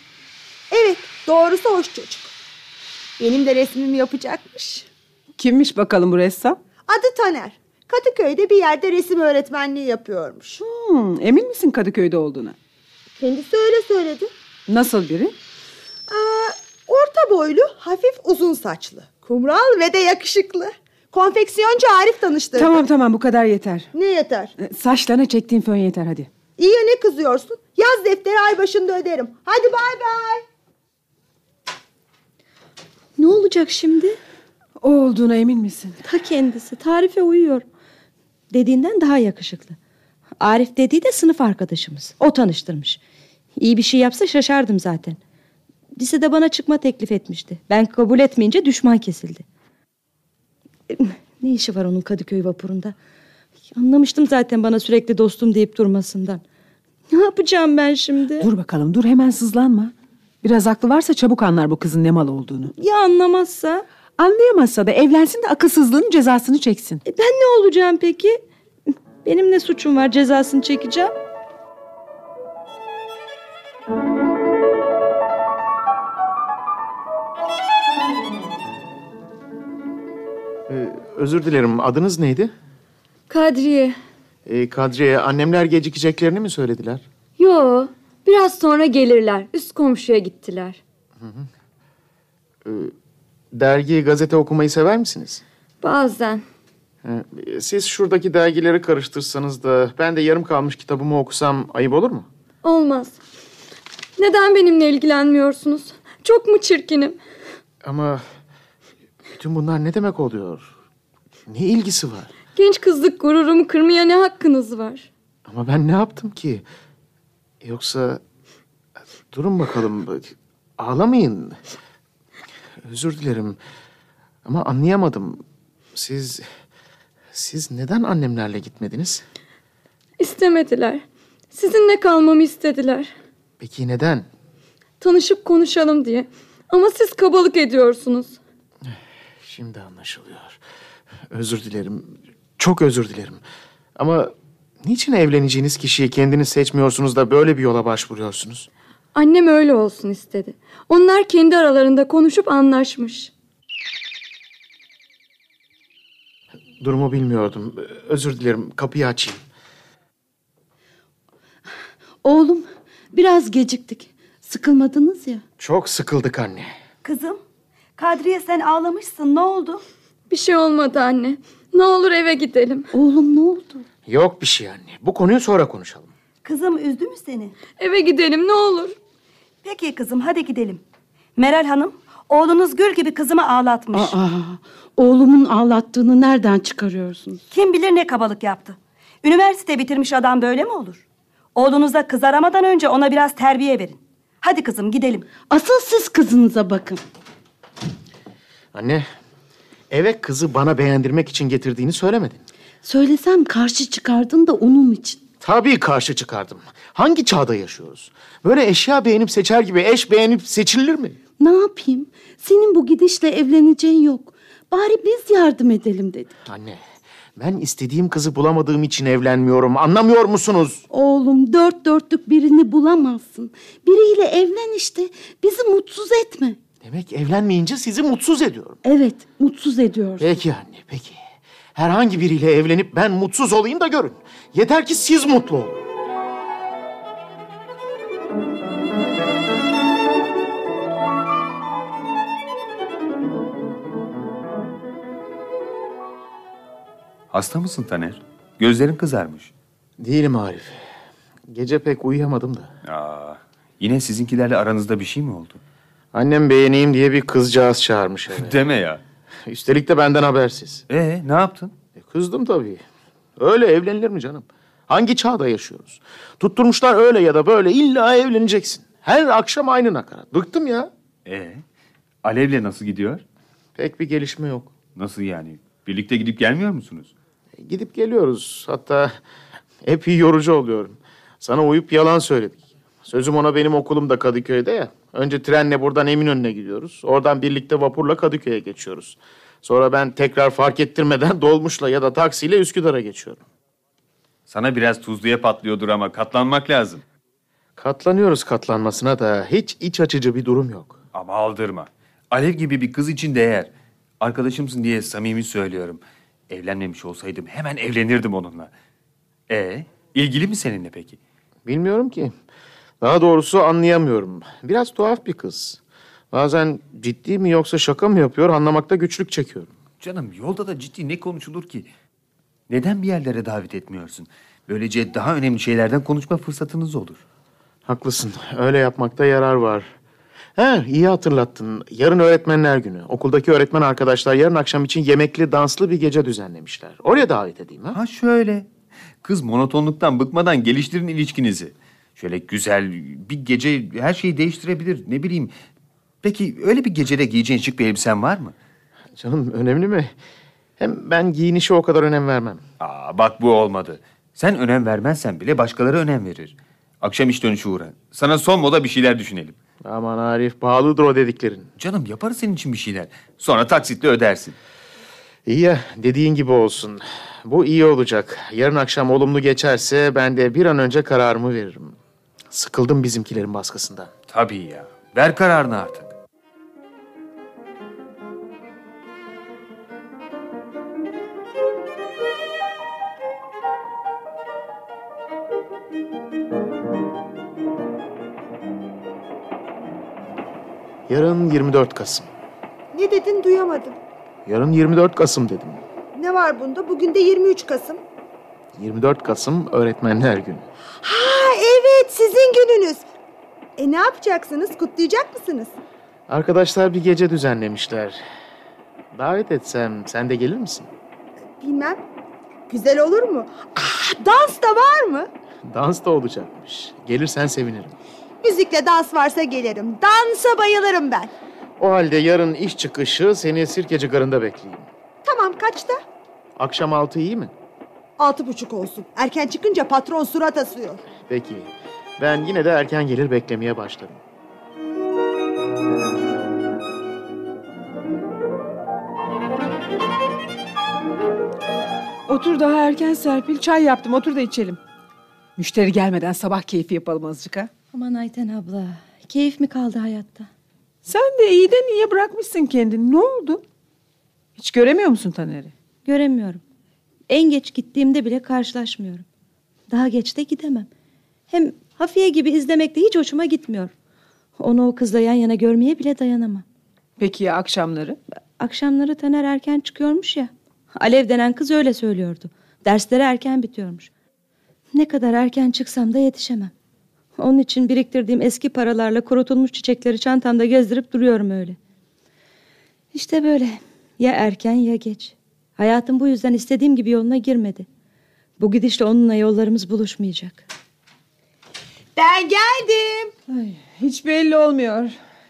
S8: Evet doğrusu hoş çocuk. Benim de resmimi yapacakmış.
S7: Kimmiş bakalım bu ressam?
S8: Adı Taner. Kadıköy'de bir yerde resim öğretmenliği yapıyormuş.
S7: Hmm, emin misin Kadıköy'de olduğuna?
S8: Kendisi öyle söyledi.
S7: Nasıl biri?
S8: Aa, orta boylu, hafif uzun saçlı. Kumral ve de yakışıklı. Konfeksiyoncu Arif tanıştırdı.
S7: Tamam tamam bu kadar yeter.
S8: Ne yeter?
S7: E, Saçlarına çektiğin fön yeter hadi.
S8: İyi ya ne kızıyorsun? Yaz defteri ay başında öderim. Hadi bay bay.
S6: Ne olacak şimdi?
S7: O olduğuna emin misin?
S6: Ta kendisi. Tarife uyuyor. Dediğinden daha yakışıklı. Arif dediği de sınıf arkadaşımız. O tanıştırmış. İyi bir şey yapsa şaşardım zaten. Lisede bana çıkma teklif etmişti. Ben kabul etmeyince düşman kesildi. Ne işi var onun Kadıköy vapurunda? Anlamıştım zaten bana sürekli dostum deyip durmasından. Ne yapacağım ben şimdi?
S7: Dur bakalım dur hemen sızlanma. Biraz aklı varsa çabuk anlar bu kızın ne mal olduğunu.
S6: Ya anlamazsa?
S7: Anlayamazsa da evlensin de akılsızlığın cezasını çeksin.
S6: E ben ne olacağım peki? Benim ne suçum var cezasını çekeceğim?
S3: Ee, özür dilerim. Adınız neydi?
S12: Kadriye.
S3: Ee, Kadriye, annemler gecikeceklerini mi söylediler?
S12: Yo, biraz sonra gelirler. Üst komşuya gittiler.
S3: Ee, dergi, gazete okumayı sever misiniz?
S12: Bazen.
S3: Ee, siz şuradaki dergileri karıştırsanız da ben de yarım kalmış kitabımı okusam ayıp olur mu?
S12: Olmaz. Neden benimle ilgilenmiyorsunuz? Çok mu çirkinim?
S3: Ama bütün bunlar ne demek oluyor? Ne ilgisi var?
S12: Genç kızlık gururumu kırmaya ne hakkınız var?
S3: Ama ben ne yaptım ki? Yoksa durun bakalım. Ağlamayın. Özür dilerim. Ama anlayamadım. Siz siz neden annemlerle gitmediniz?
S12: İstemediler. Sizinle kalmamı istediler.
S3: Peki neden?
S12: Tanışıp konuşalım diye. Ama siz kabalık ediyorsunuz.
S3: Şimdi anlaşılıyor. Özür dilerim. Çok özür dilerim. Ama niçin evleneceğiniz kişiyi kendiniz seçmiyorsunuz da böyle bir yola başvuruyorsunuz?
S12: Annem öyle olsun istedi. Onlar kendi aralarında konuşup anlaşmış.
S3: Durumu bilmiyordum. Özür dilerim. Kapıyı açayım.
S1: Oğlum biraz geciktik. Sıkılmadınız ya.
S3: Çok sıkıldık anne.
S6: Kızım, Kadriye sen ağlamışsın. Ne oldu?
S12: Bir şey olmadı anne. Ne olur eve gidelim.
S1: Oğlum ne oldu?
S3: Yok bir şey anne. Bu konuyu sonra konuşalım.
S6: Kızım üzdü mü seni?
S12: Eve gidelim ne olur.
S6: Peki kızım hadi gidelim. Meral Hanım, oğlunuz gül gibi kızımı ağlatmış.
S1: Aa, oğlumun ağlattığını nereden çıkarıyorsunuz?
S6: Kim bilir ne kabalık yaptı. Üniversite bitirmiş adam böyle mi olur? Oğlunuza kız aramadan önce ona biraz terbiye verin. Hadi kızım gidelim.
S1: Asıl siz kızınıza bakın.
S3: Anne, eve kızı bana beğendirmek için getirdiğini söylemedin.
S1: Söylesem karşı çıkardın da onun için.
S3: Tabii karşı çıkardım. Hangi çağda yaşıyoruz? Böyle eşya beğenip seçer gibi eş beğenip seçilir mi?
S1: Ne yapayım? Senin bu gidişle evleneceğin yok. Bari biz yardım edelim dedik.
S3: Anne, ben istediğim kızı bulamadığım için evlenmiyorum. Anlamıyor musunuz?
S1: Oğlum dört dörtlük birini bulamazsın. Biriyle evlen işte. Bizi mutsuz etme.
S3: Demek evlenmeyince sizi mutsuz ediyorum.
S1: Evet, mutsuz ediyorsun.
S3: Peki anne, peki. Herhangi biriyle evlenip ben mutsuz olayım da görün. Yeter ki siz mutlu olun.
S4: Hasta mısın Taner? Gözlerin kızarmış.
S3: Değilim Arif. Gece pek uyuyamadım da.
S4: Aa, yine sizinkilerle aranızda bir şey mi oldu?
S3: Annem beğeneyim diye bir kızcağız çağırmış eve.
S4: Deme ya.
S3: Üstelik de benden habersiz.
S4: Ee, ne yaptın?
S3: E, kızdım tabii. Öyle evlenilir mi canım? Hangi çağda yaşıyoruz? Tutturmuşlar öyle ya da böyle illa evleneceksin. Her akşam aynı nakarat. Bıktım ya.
S4: Ee, Alev'le nasıl gidiyor?
S3: Pek bir gelişme yok.
S4: Nasıl yani? Birlikte gidip gelmiyor musunuz?
S3: E, Gidip geliyoruz. Hatta epey yorucu oluyorum. Sana uyup yalan söyledik. Sözüm ona benim okulum da Kadıköy'de ya. Önce trenle buradan Eminönü'ne gidiyoruz. Oradan birlikte vapurla Kadıköy'e geçiyoruz. Sonra ben tekrar fark ettirmeden dolmuşla ya da taksiyle Üsküdar'a geçiyorum.
S4: Sana biraz tuzluya patlıyordur ama katlanmak lazım.
S3: Katlanıyoruz katlanmasına da hiç iç açıcı bir durum yok.
S4: Ama aldırma. Alev gibi bir kız için değer. Arkadaşımsın diye samimi söylüyorum. Evlenmemiş olsaydım hemen evlenirdim onunla. E, ilgili mi seninle peki?
S3: Bilmiyorum ki. Daha doğrusu anlayamıyorum. Biraz tuhaf bir kız. Bazen ciddi mi yoksa şaka mı yapıyor anlamakta güçlük çekiyorum.
S4: Canım yolda da ciddi ne konuşulur ki? Neden bir yerlere davet etmiyorsun? Böylece daha önemli şeylerden konuşma fırsatınız olur.
S3: Haklısın. Öyle yapmakta yarar var. He, iyi hatırlattın. Yarın öğretmenler günü. Okuldaki öğretmen arkadaşlar yarın akşam için yemekli, danslı bir gece düzenlemişler. Oraya davet edeyim ha?
S4: Ha şöyle. Kız monotonluktan bıkmadan geliştirin ilişkinizi. Şöyle güzel bir gece her şeyi değiştirebilir. Ne bileyim. Peki öyle bir gecede giyeceğin şık bir elbisen var mı?
S3: Canım önemli mi? Hem ben giyinişe o kadar önem vermem.
S4: Aa bak bu olmadı. Sen önem vermezsen bile başkaları önem verir. Akşam iş dönüşü uğra. Sana son moda bir şeyler düşünelim.
S3: Aman Arif pahalıdır o dediklerin.
S4: Canım yaparız senin için bir şeyler. Sonra taksitle ödersin.
S3: İyi ya dediğin gibi olsun. Bu iyi olacak. Yarın akşam olumlu geçerse ben de bir an önce kararımı veririm. Sıkıldım bizimkilerin baskısından.
S4: Tabii ya. Ver kararını artık.
S3: Yarın 24 Kasım.
S8: Ne dedin duyamadım.
S3: Yarın 24 Kasım dedim.
S8: Ne var bunda? Bugün de 23 Kasım.
S3: 24 Kasım Öğretmenler Günü.
S8: Ha evet sizin gününüz. E ne yapacaksınız? Kutlayacak mısınız?
S3: Arkadaşlar bir gece düzenlemişler. Davet etsem sen de gelir misin?
S8: Bilmem. Güzel olur mu? Ah, dans da var mı?
S3: Dans da olacakmış. Gelirsen sevinirim.
S8: Müzikle dans varsa gelirim. Dansa bayılırım ben.
S3: O halde yarın iş çıkışı seni sirkeci garında bekleyeyim.
S8: Tamam kaçta?
S3: Akşam altı iyi mi?
S8: Altı buçuk olsun. Erken çıkınca patron surat asıyor.
S3: Peki. Ben yine de erken gelir beklemeye başlarım.
S7: Otur daha erken Serpil. Çay yaptım otur da içelim. Müşteri gelmeden sabah keyfi yapalım azıcık ha.
S6: Aman Ayten abla. Keyif mi kaldı hayatta?
S7: Sen de iyiden iyiye bırakmışsın kendini. Ne oldu? Hiç göremiyor musun Taner'i?
S6: Göremiyorum. En geç gittiğimde bile karşılaşmıyorum. Daha geç de gidemem. Hem Hafiye gibi izlemek de hiç hoşuma gitmiyor. Onu o kızla yan yana görmeye bile dayanamam.
S7: Peki ya akşamları?
S6: Akşamları Taner erken çıkıyormuş ya. Alev denen kız öyle söylüyordu. Dersleri erken bitiyormuş. Ne kadar erken çıksam da yetişemem. Onun için biriktirdiğim eski paralarla kurutulmuş çiçekleri çantamda gezdirip duruyorum öyle. İşte böyle. Ya erken ya geç. Hayatım bu yüzden istediğim gibi yoluna girmedi. Bu gidişle onunla yollarımız buluşmayacak.
S8: Ben geldim.
S7: Ay, hiç belli olmuyor.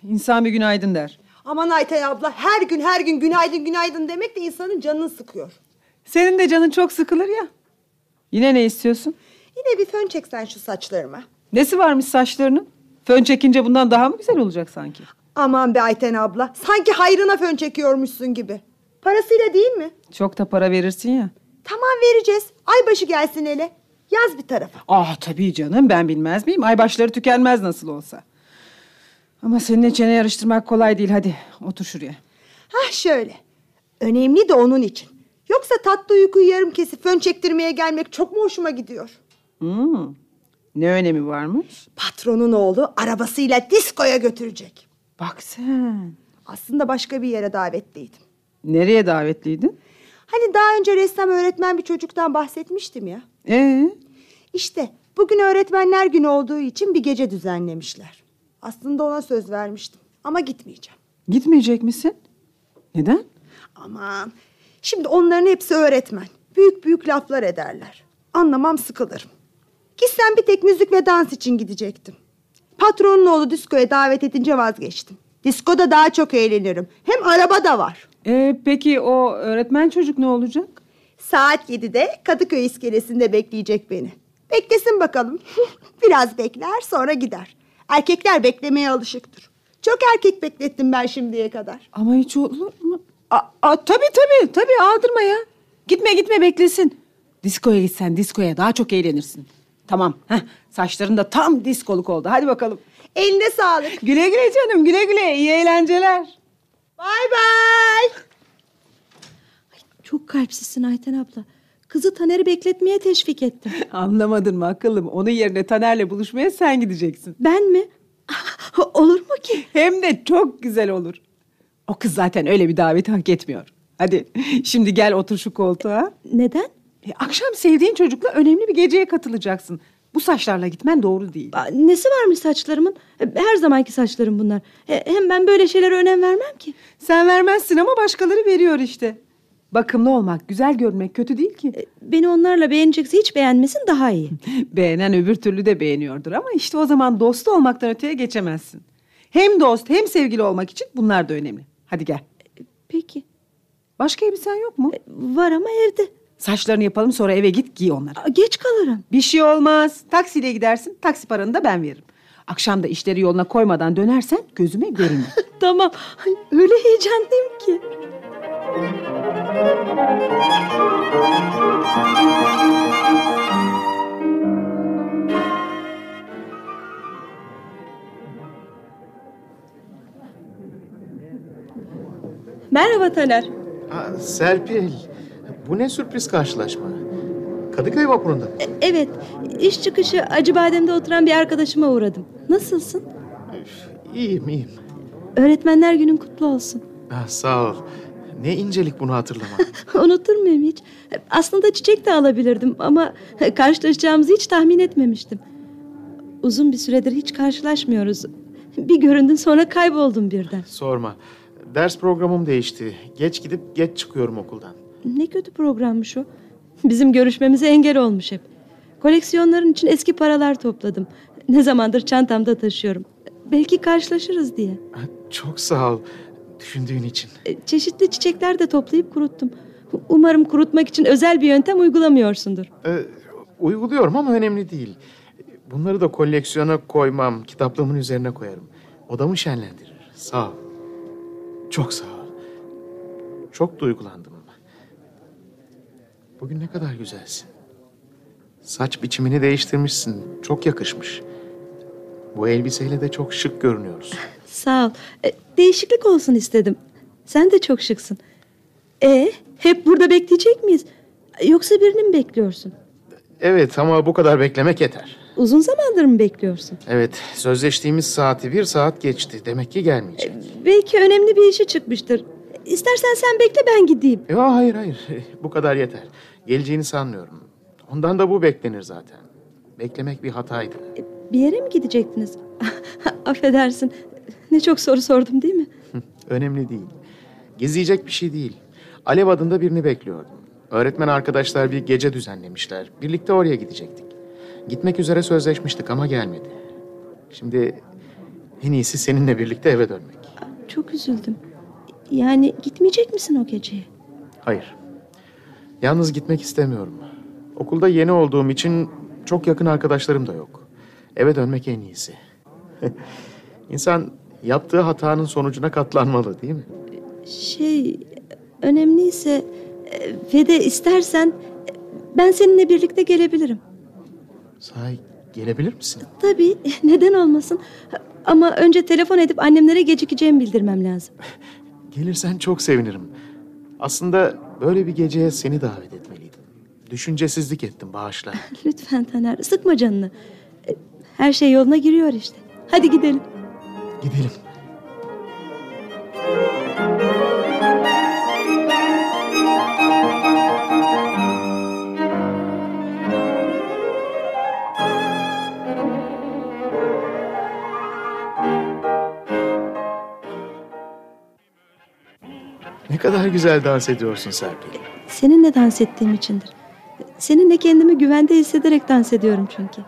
S7: İnsan bir günaydın der.
S8: Aman Ayten abla her gün her gün günaydın günaydın demek de insanın canını sıkıyor.
S7: Senin de canın çok sıkılır ya. Yine ne istiyorsun?
S8: Yine bir fön çeksen şu saçlarıma.
S7: Nesi varmış saçlarının? Fön çekince bundan daha mı güzel olacak sanki?
S8: Aman be Ayten abla sanki hayrına fön çekiyormuşsun gibi. Parasıyla değil mi?
S7: Çok da para verirsin ya.
S8: Tamam vereceğiz. Aybaşı gelsin hele. Yaz bir tarafa.
S7: Ah tabii canım ben bilmez miyim? Ay başları tükenmez nasıl olsa. Ama seninle çene yarıştırmak kolay değil. Hadi otur şuraya.
S8: Hah şöyle. Önemli de onun için. Yoksa tatlı uykuyu yarım kesip fön çektirmeye gelmek çok mu hoşuma gidiyor?
S7: Hmm. Ne önemi varmış?
S8: Patronun oğlu arabasıyla diskoya götürecek.
S7: Bak sen.
S8: Aslında başka bir yere davetliydim.
S7: Nereye davetliydin?
S8: Hani daha önce ressam öğretmen bir çocuktan bahsetmiştim ya.
S7: Ee?
S8: İşte bugün öğretmenler günü olduğu için bir gece düzenlemişler. Aslında ona söz vermiştim ama gitmeyeceğim.
S7: Gitmeyecek misin? Neden?
S8: Aman şimdi onların hepsi öğretmen. Büyük büyük laflar ederler. Anlamam sıkılırım. Gitsem bir tek müzik ve dans için gidecektim. Patronun oğlu diskoya davet edince vazgeçtim. Diskoda daha çok eğlenirim. Hem araba da var.
S7: Ee, peki o öğretmen çocuk ne olacak?
S8: Saat 7'de Kadıköy iskelesinde bekleyecek beni. Beklesin bakalım. Biraz bekler sonra gider. Erkekler beklemeye alışıktır. Çok erkek beklettim ben şimdiye kadar.
S7: Ama hiç olur mu? Aa, aa, tabii tabii tabii aldırma ya. Gitme gitme beklesin. Diskoya gitsen diskoya daha çok eğlenirsin. Tamam. Heh, saçların da tam diskoluk oldu. Hadi bakalım.
S8: Eline sağlık.
S7: Güle güle canım güle güle. İyi eğlenceler.
S8: Bay bay.
S6: Çok kalpsizsin Ayten abla. Kızı Taner'i bekletmeye teşvik ettim.
S7: Anlamadın mı akıllım? Onun yerine Taner'le buluşmaya sen gideceksin.
S6: Ben mi? Olur mu ki?
S7: Hem de çok güzel olur. O kız zaten öyle bir daveti hak etmiyor. Hadi şimdi gel otur şu koltuğa.
S6: Neden?
S7: E, akşam sevdiğin çocukla önemli bir geceye katılacaksın. Bu saçlarla gitmen doğru değil.
S6: Aa, Nesi varmış saçlarımın? Her zamanki saçlarım bunlar. E, Hem ben böyle şeylere önem vermem ki.
S7: Sen vermezsin ama başkaları veriyor işte. Bakımlı olmak, güzel görmek kötü değil ki.
S6: E, Beni onlarla beğenecekse hiç beğenmesin daha iyi.
S7: Beğenen öbür türlü de beğeniyordur ama işte o zaman dostu olmaktan öteye geçemezsin. Hem dost hem sevgili olmak için bunlar da önemli. Hadi gel.
S6: Peki.
S7: Başka elbisen yok mu?
S6: Var ama evde.
S7: Saçlarını yapalım sonra eve git giy onları.
S6: Aa, Geç kalırım.
S7: Bir şey olmaz. Taksiyle gidersin. Taksi paranı da ben veririm. Akşam da işleri yoluna koymadan dönersen gözüme görünme.
S6: tamam. Ay, öyle heyecanlıyım ki. Merhaba Taner.
S3: Ha, Serpil, bu ne sürpriz karşılaşma. Kadıköy vapurunda mı?
S6: E, Evet, iş çıkışı Acıbadem'de oturan bir arkadaşıma uğradım. Nasılsın?
S3: İyiyim, iyiyim.
S6: Öğretmenler günün kutlu olsun.
S3: Ha, sağ ol. Ne incelik bunu hatırlamak.
S6: Unutur muyum hiç? Aslında çiçek de alabilirdim ama karşılaşacağımızı hiç tahmin etmemiştim. Uzun bir süredir hiç karşılaşmıyoruz. Bir göründün sonra kayboldun birden.
S3: Sorma. Ders programım değişti. Geç gidip geç çıkıyorum okuldan.
S6: Ne kötü programmış o. Bizim görüşmemize engel olmuş hep. Koleksiyonların için eski paralar topladım. Ne zamandır çantamda taşıyorum. Belki karşılaşırız diye.
S3: Çok sağ ol. Düşündüğün için.
S6: E, Çeşitli çiçekler de toplayıp kuruttum. Umarım kurutmak için özel bir yöntem uygulamıyorsundur.
S3: Ee, uyguluyorum ama önemli değil. Bunları da koleksiyona koymam. Kitaplığımın üzerine koyarım. Odamı şenlendirir. Sağ ol. Çok sağ ol. Çok duygulandım. Bugün ne kadar güzelsin. Saç biçimini değiştirmişsin. Çok yakışmış. Bu elbiseyle de çok şık görünüyoruz.
S6: Sağ ol. E, değişiklik olsun istedim. Sen de çok şıksın. E, hep burada bekleyecek miyiz? Yoksa birini mi bekliyorsun?
S3: Evet ama bu kadar beklemek yeter.
S6: Uzun zamandır mı bekliyorsun?
S3: Evet, sözleştiğimiz saati bir saat geçti. Demek ki gelmeyecek.
S6: Belki önemli bir işi çıkmıştır. İstersen sen bekle ben gideyim.
S3: Yo, hayır hayır, bu kadar yeter. Geleceğini sanmıyorum. Ondan da bu beklenir zaten. Beklemek bir hataydı.
S6: Bir yere mi gidecektiniz? Affedersin. Ne çok soru sordum değil mi?
S3: Önemli değil. Gizleyecek bir şey değil. Alev adında birini bekliyordum. Öğretmen arkadaşlar bir gece düzenlemişler. Birlikte oraya gidecektik. Gitmek üzere sözleşmiştik ama gelmedi. Şimdi en iyisi seninle birlikte eve dönmek.
S6: Çok üzüldüm. Yani gitmeyecek misin o geceye?
S3: Hayır. Yalnız gitmek istemiyorum. Okulda yeni olduğum için çok yakın arkadaşlarım da yok. Eve dönmek en iyisi. İnsan yaptığı hatanın sonucuna katlanmalı değil mi?
S6: Şey, önemliyse ve de istersen ben seninle birlikte gelebilirim.
S3: Sahi gelebilir misin?
S6: Tabii, neden olmasın? Ama önce telefon edip annemlere gecikeceğimi bildirmem lazım.
S3: Gelirsen çok sevinirim. Aslında böyle bir geceye seni davet etmeliydim. Düşüncesizlik ettim bağışla.
S6: Lütfen Taner, sıkma canını. E, Her şey yoluna giriyor işte. Hadi gidelim.
S3: Gidelim. Güzel dans ediyorsun Serpil.
S6: Seninle dans ettiğim içindir. Seninle kendimi güvende hissederek dans ediyorum çünkü.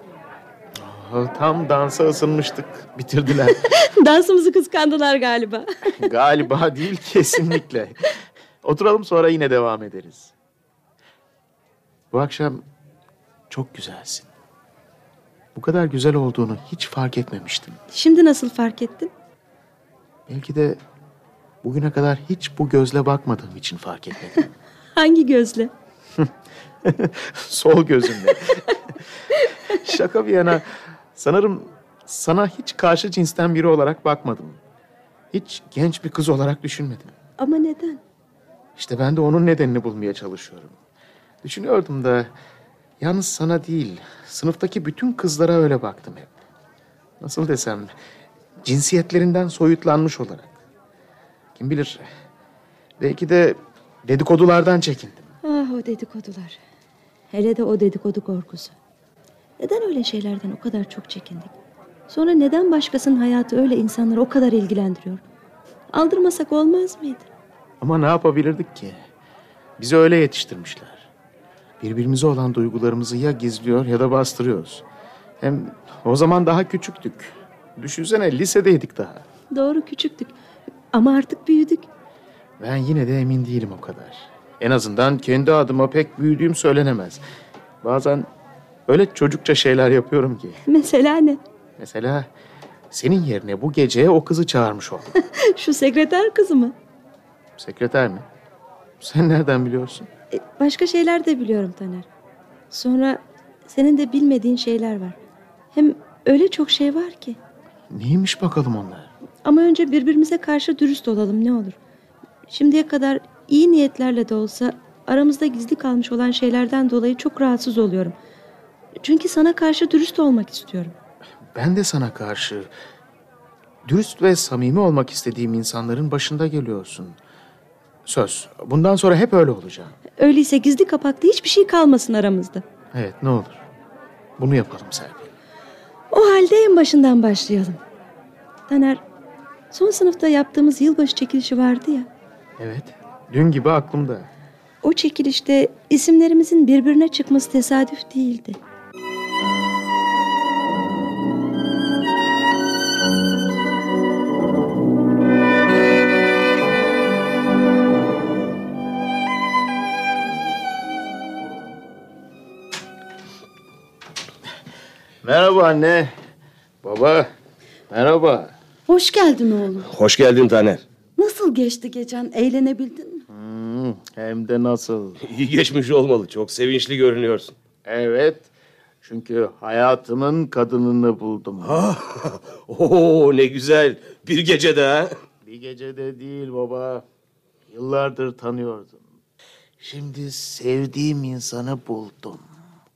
S3: Tam dansa ısınmıştık. Bitirdiler.
S6: Dansımızı kıskandılar galiba.
S3: Galiba değil kesinlikle. Oturalım sonra yine devam ederiz. Bu akşam çok güzelsin. Bu kadar güzel olduğunu hiç fark etmemiştim.
S6: Şimdi nasıl fark ettin?
S3: Belki de bugüne kadar hiç bu gözle bakmadığım için fark etmedim.
S6: Hangi gözle?
S3: Sol gözümle. Şaka bir yana sanırım sana hiç karşı cinsten biri olarak bakmadım. Hiç genç bir kız olarak düşünmedim.
S6: Ama neden?
S3: İşte ben de onun nedenini bulmaya çalışıyorum. Düşünüyordum da yalnız sana değil, sınıftaki bütün kızlara öyle baktım hep. Nasıl desem, cinsiyetlerinden soyutlanmış olarak. Kim bilir, belki de dedikodulardan çekindim.
S6: Ah o dedikodular. Hele de o dedikodu korkusu. Neden öyle şeylerden o kadar çok çekindik? Sonra neden başkasının hayatı öyle insanları o kadar ilgilendiriyor? Aldırmasak olmaz mıydı?
S3: Ama ne yapabilirdik ki? Bizi öyle yetiştirmişler. Birbirimize olan duygularımızı ya gizliyor ya da bastırıyoruz. Hem o zaman daha küçüktük. Düşünsene lisedeydik daha.
S6: Doğru küçüktük. Ama artık büyüdük.
S3: Ben yine de emin değilim o kadar. En azından kendi adıma pek büyüdüğüm söylenemez. Bazen öyle çocukça şeyler yapıyorum ki.
S6: Mesela ne?
S3: Mesela senin yerine bu gece o kızı çağırmış oldum.
S6: Şu sekreter kızı mı?
S3: Sekreter mi? Sen nereden biliyorsun?
S6: E, başka şeyler de biliyorum Taner. Sonra senin de bilmediğin şeyler var. Hem öyle çok şey var ki.
S3: Neymiş bakalım onlar?
S6: Ama önce birbirimize karşı dürüst olalım ne olur. Şimdiye kadar iyi niyetlerle de olsa aramızda gizli kalmış olan şeylerden dolayı çok rahatsız oluyorum. Çünkü sana karşı dürüst olmak istiyorum.
S3: Ben de sana karşı dürüst ve samimi olmak istediğim insanların başında geliyorsun. Söz. Bundan sonra hep öyle olacağım.
S6: Öyleyse gizli kapaklı hiçbir şey kalmasın aramızda.
S3: Evet ne olur. Bunu yapalım Serpil.
S6: O halde en başından başlayalım. Taner, son sınıfta yaptığımız yılbaşı çekilişi vardı ya.
S3: Evet. Dün gibi aklımda.
S6: O çekilişte isimlerimizin birbirine çıkması tesadüf değildi.
S3: Merhaba anne. Baba. Merhaba.
S1: Hoş geldin oğlum.
S5: Hoş geldin Taner.
S1: Nasıl geçti gecen? Eğlenebildin mi?
S3: Hmm, hem de nasıl.
S5: İyi geçmiş olmalı. Çok sevinçli görünüyorsun.
S3: Evet. Çünkü hayatımın kadınını buldum.
S5: Oo ne güzel. Bir gece daha.
S3: Bir gecede değil baba. Yıllardır tanıyordum. Şimdi sevdiğim insanı buldum.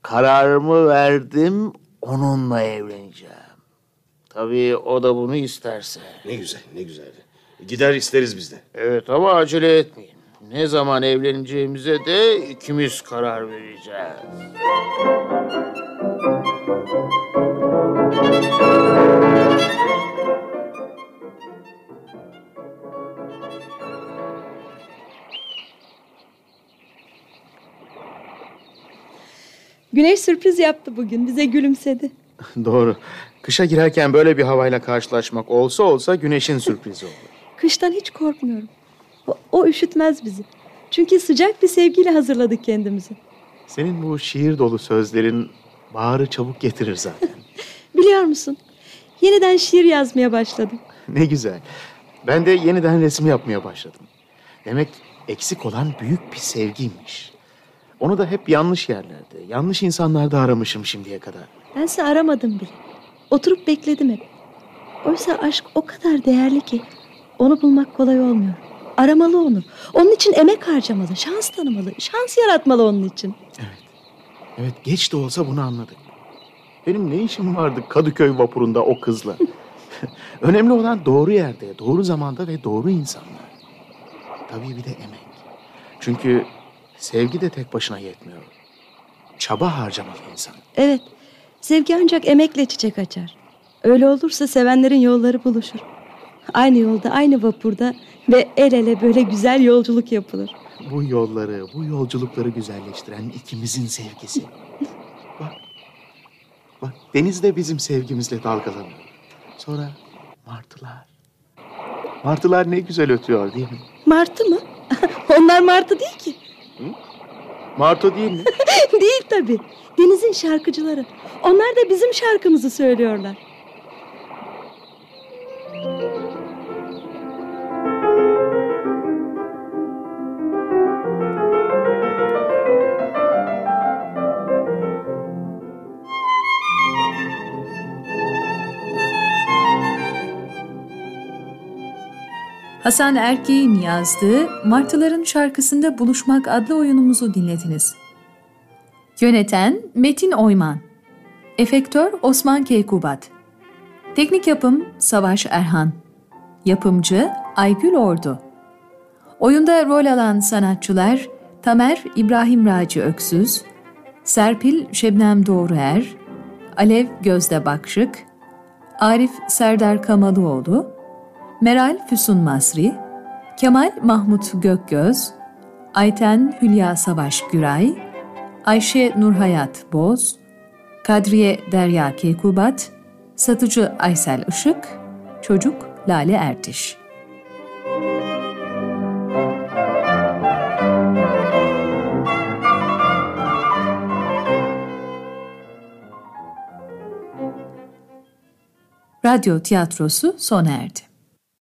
S3: Kararımı verdim, onunla evleneceğim. Tabii o da bunu isterse.
S5: Ne güzel, ne güzel. Gider isteriz biz de.
S3: Evet ama acele etmeyin. Ne zaman evleneceğimize de ikimiz karar vereceğiz.
S6: Güneş sürpriz yaptı bugün. Bize gülümsedi.
S3: Doğru. Kışa girerken böyle bir havayla karşılaşmak olsa olsa güneşin sürprizi olur.
S6: Kıştan hiç korkmuyorum. O, o üşütmez bizi. Çünkü sıcak bir sevgiyle hazırladık kendimizi.
S3: Senin bu şiir dolu sözlerin baharı çabuk getirir zaten.
S6: Biliyor musun? Yeniden şiir yazmaya başladım.
S3: ne güzel. Ben de yeniden resim yapmaya başladım. Demek eksik olan büyük bir sevgiymiş. Onu da hep yanlış yerlerde, yanlış insanlarda aramışım şimdiye kadar.
S6: Bense aramadım bile. Oturup bekledim hep. Oysa aşk o kadar değerli ki onu bulmak kolay olmuyor. Aramalı onu. Onun için emek harcamalı, şans tanımalı, şans yaratmalı onun için.
S3: Evet geç de olsa bunu anladık. Benim ne işim vardı Kadıköy vapurunda o kızla? Önemli olan doğru yerde, doğru zamanda ve doğru insanlar. Tabii bir de emek. Çünkü sevgi de tek başına yetmiyor. Çaba harcamalı insan.
S6: Evet, sevgi ancak emekle çiçek açar. Öyle olursa sevenlerin yolları buluşur. Aynı yolda, aynı vapurda ve el ele böyle güzel yolculuk yapılır.
S3: Bu yolları, bu yolculukları güzelleştiren ikimizin sevgisi. bak, bak deniz de bizim sevgimizle dalgalanıyor. Sonra martılar. Martılar ne güzel ötüyor değil mi?
S6: Martı mı? Onlar martı değil ki.
S3: Martı değil mi?
S6: değil tabii. Denizin şarkıcıları. Onlar da bizim şarkımızı söylüyorlar.
S2: Hasan Erkeğin yazdığı Martıların Şarkısında Buluşmak adlı oyunumuzu dinlediniz. Yöneten Metin Oyman. Efektör Osman Keykubat. Teknik yapım Savaş Erhan. Yapımcı Aygül Ordu. Oyunda rol alan sanatçılar Tamer İbrahim Raci Öksüz, Serpil Şebnem Doğruer, Alev Gözde Bakşık, Arif Serdar Kamalıoğlu, Meral Füsun Masri, Kemal Mahmut Gökgöz, Ayten Hülya Savaş Güray, Ayşe Nurhayat Boz, Kadriye Derya Keykubat, Satıcı Aysel Işık, Çocuk Lale Ertiş. Radyo tiyatrosu sona erdi.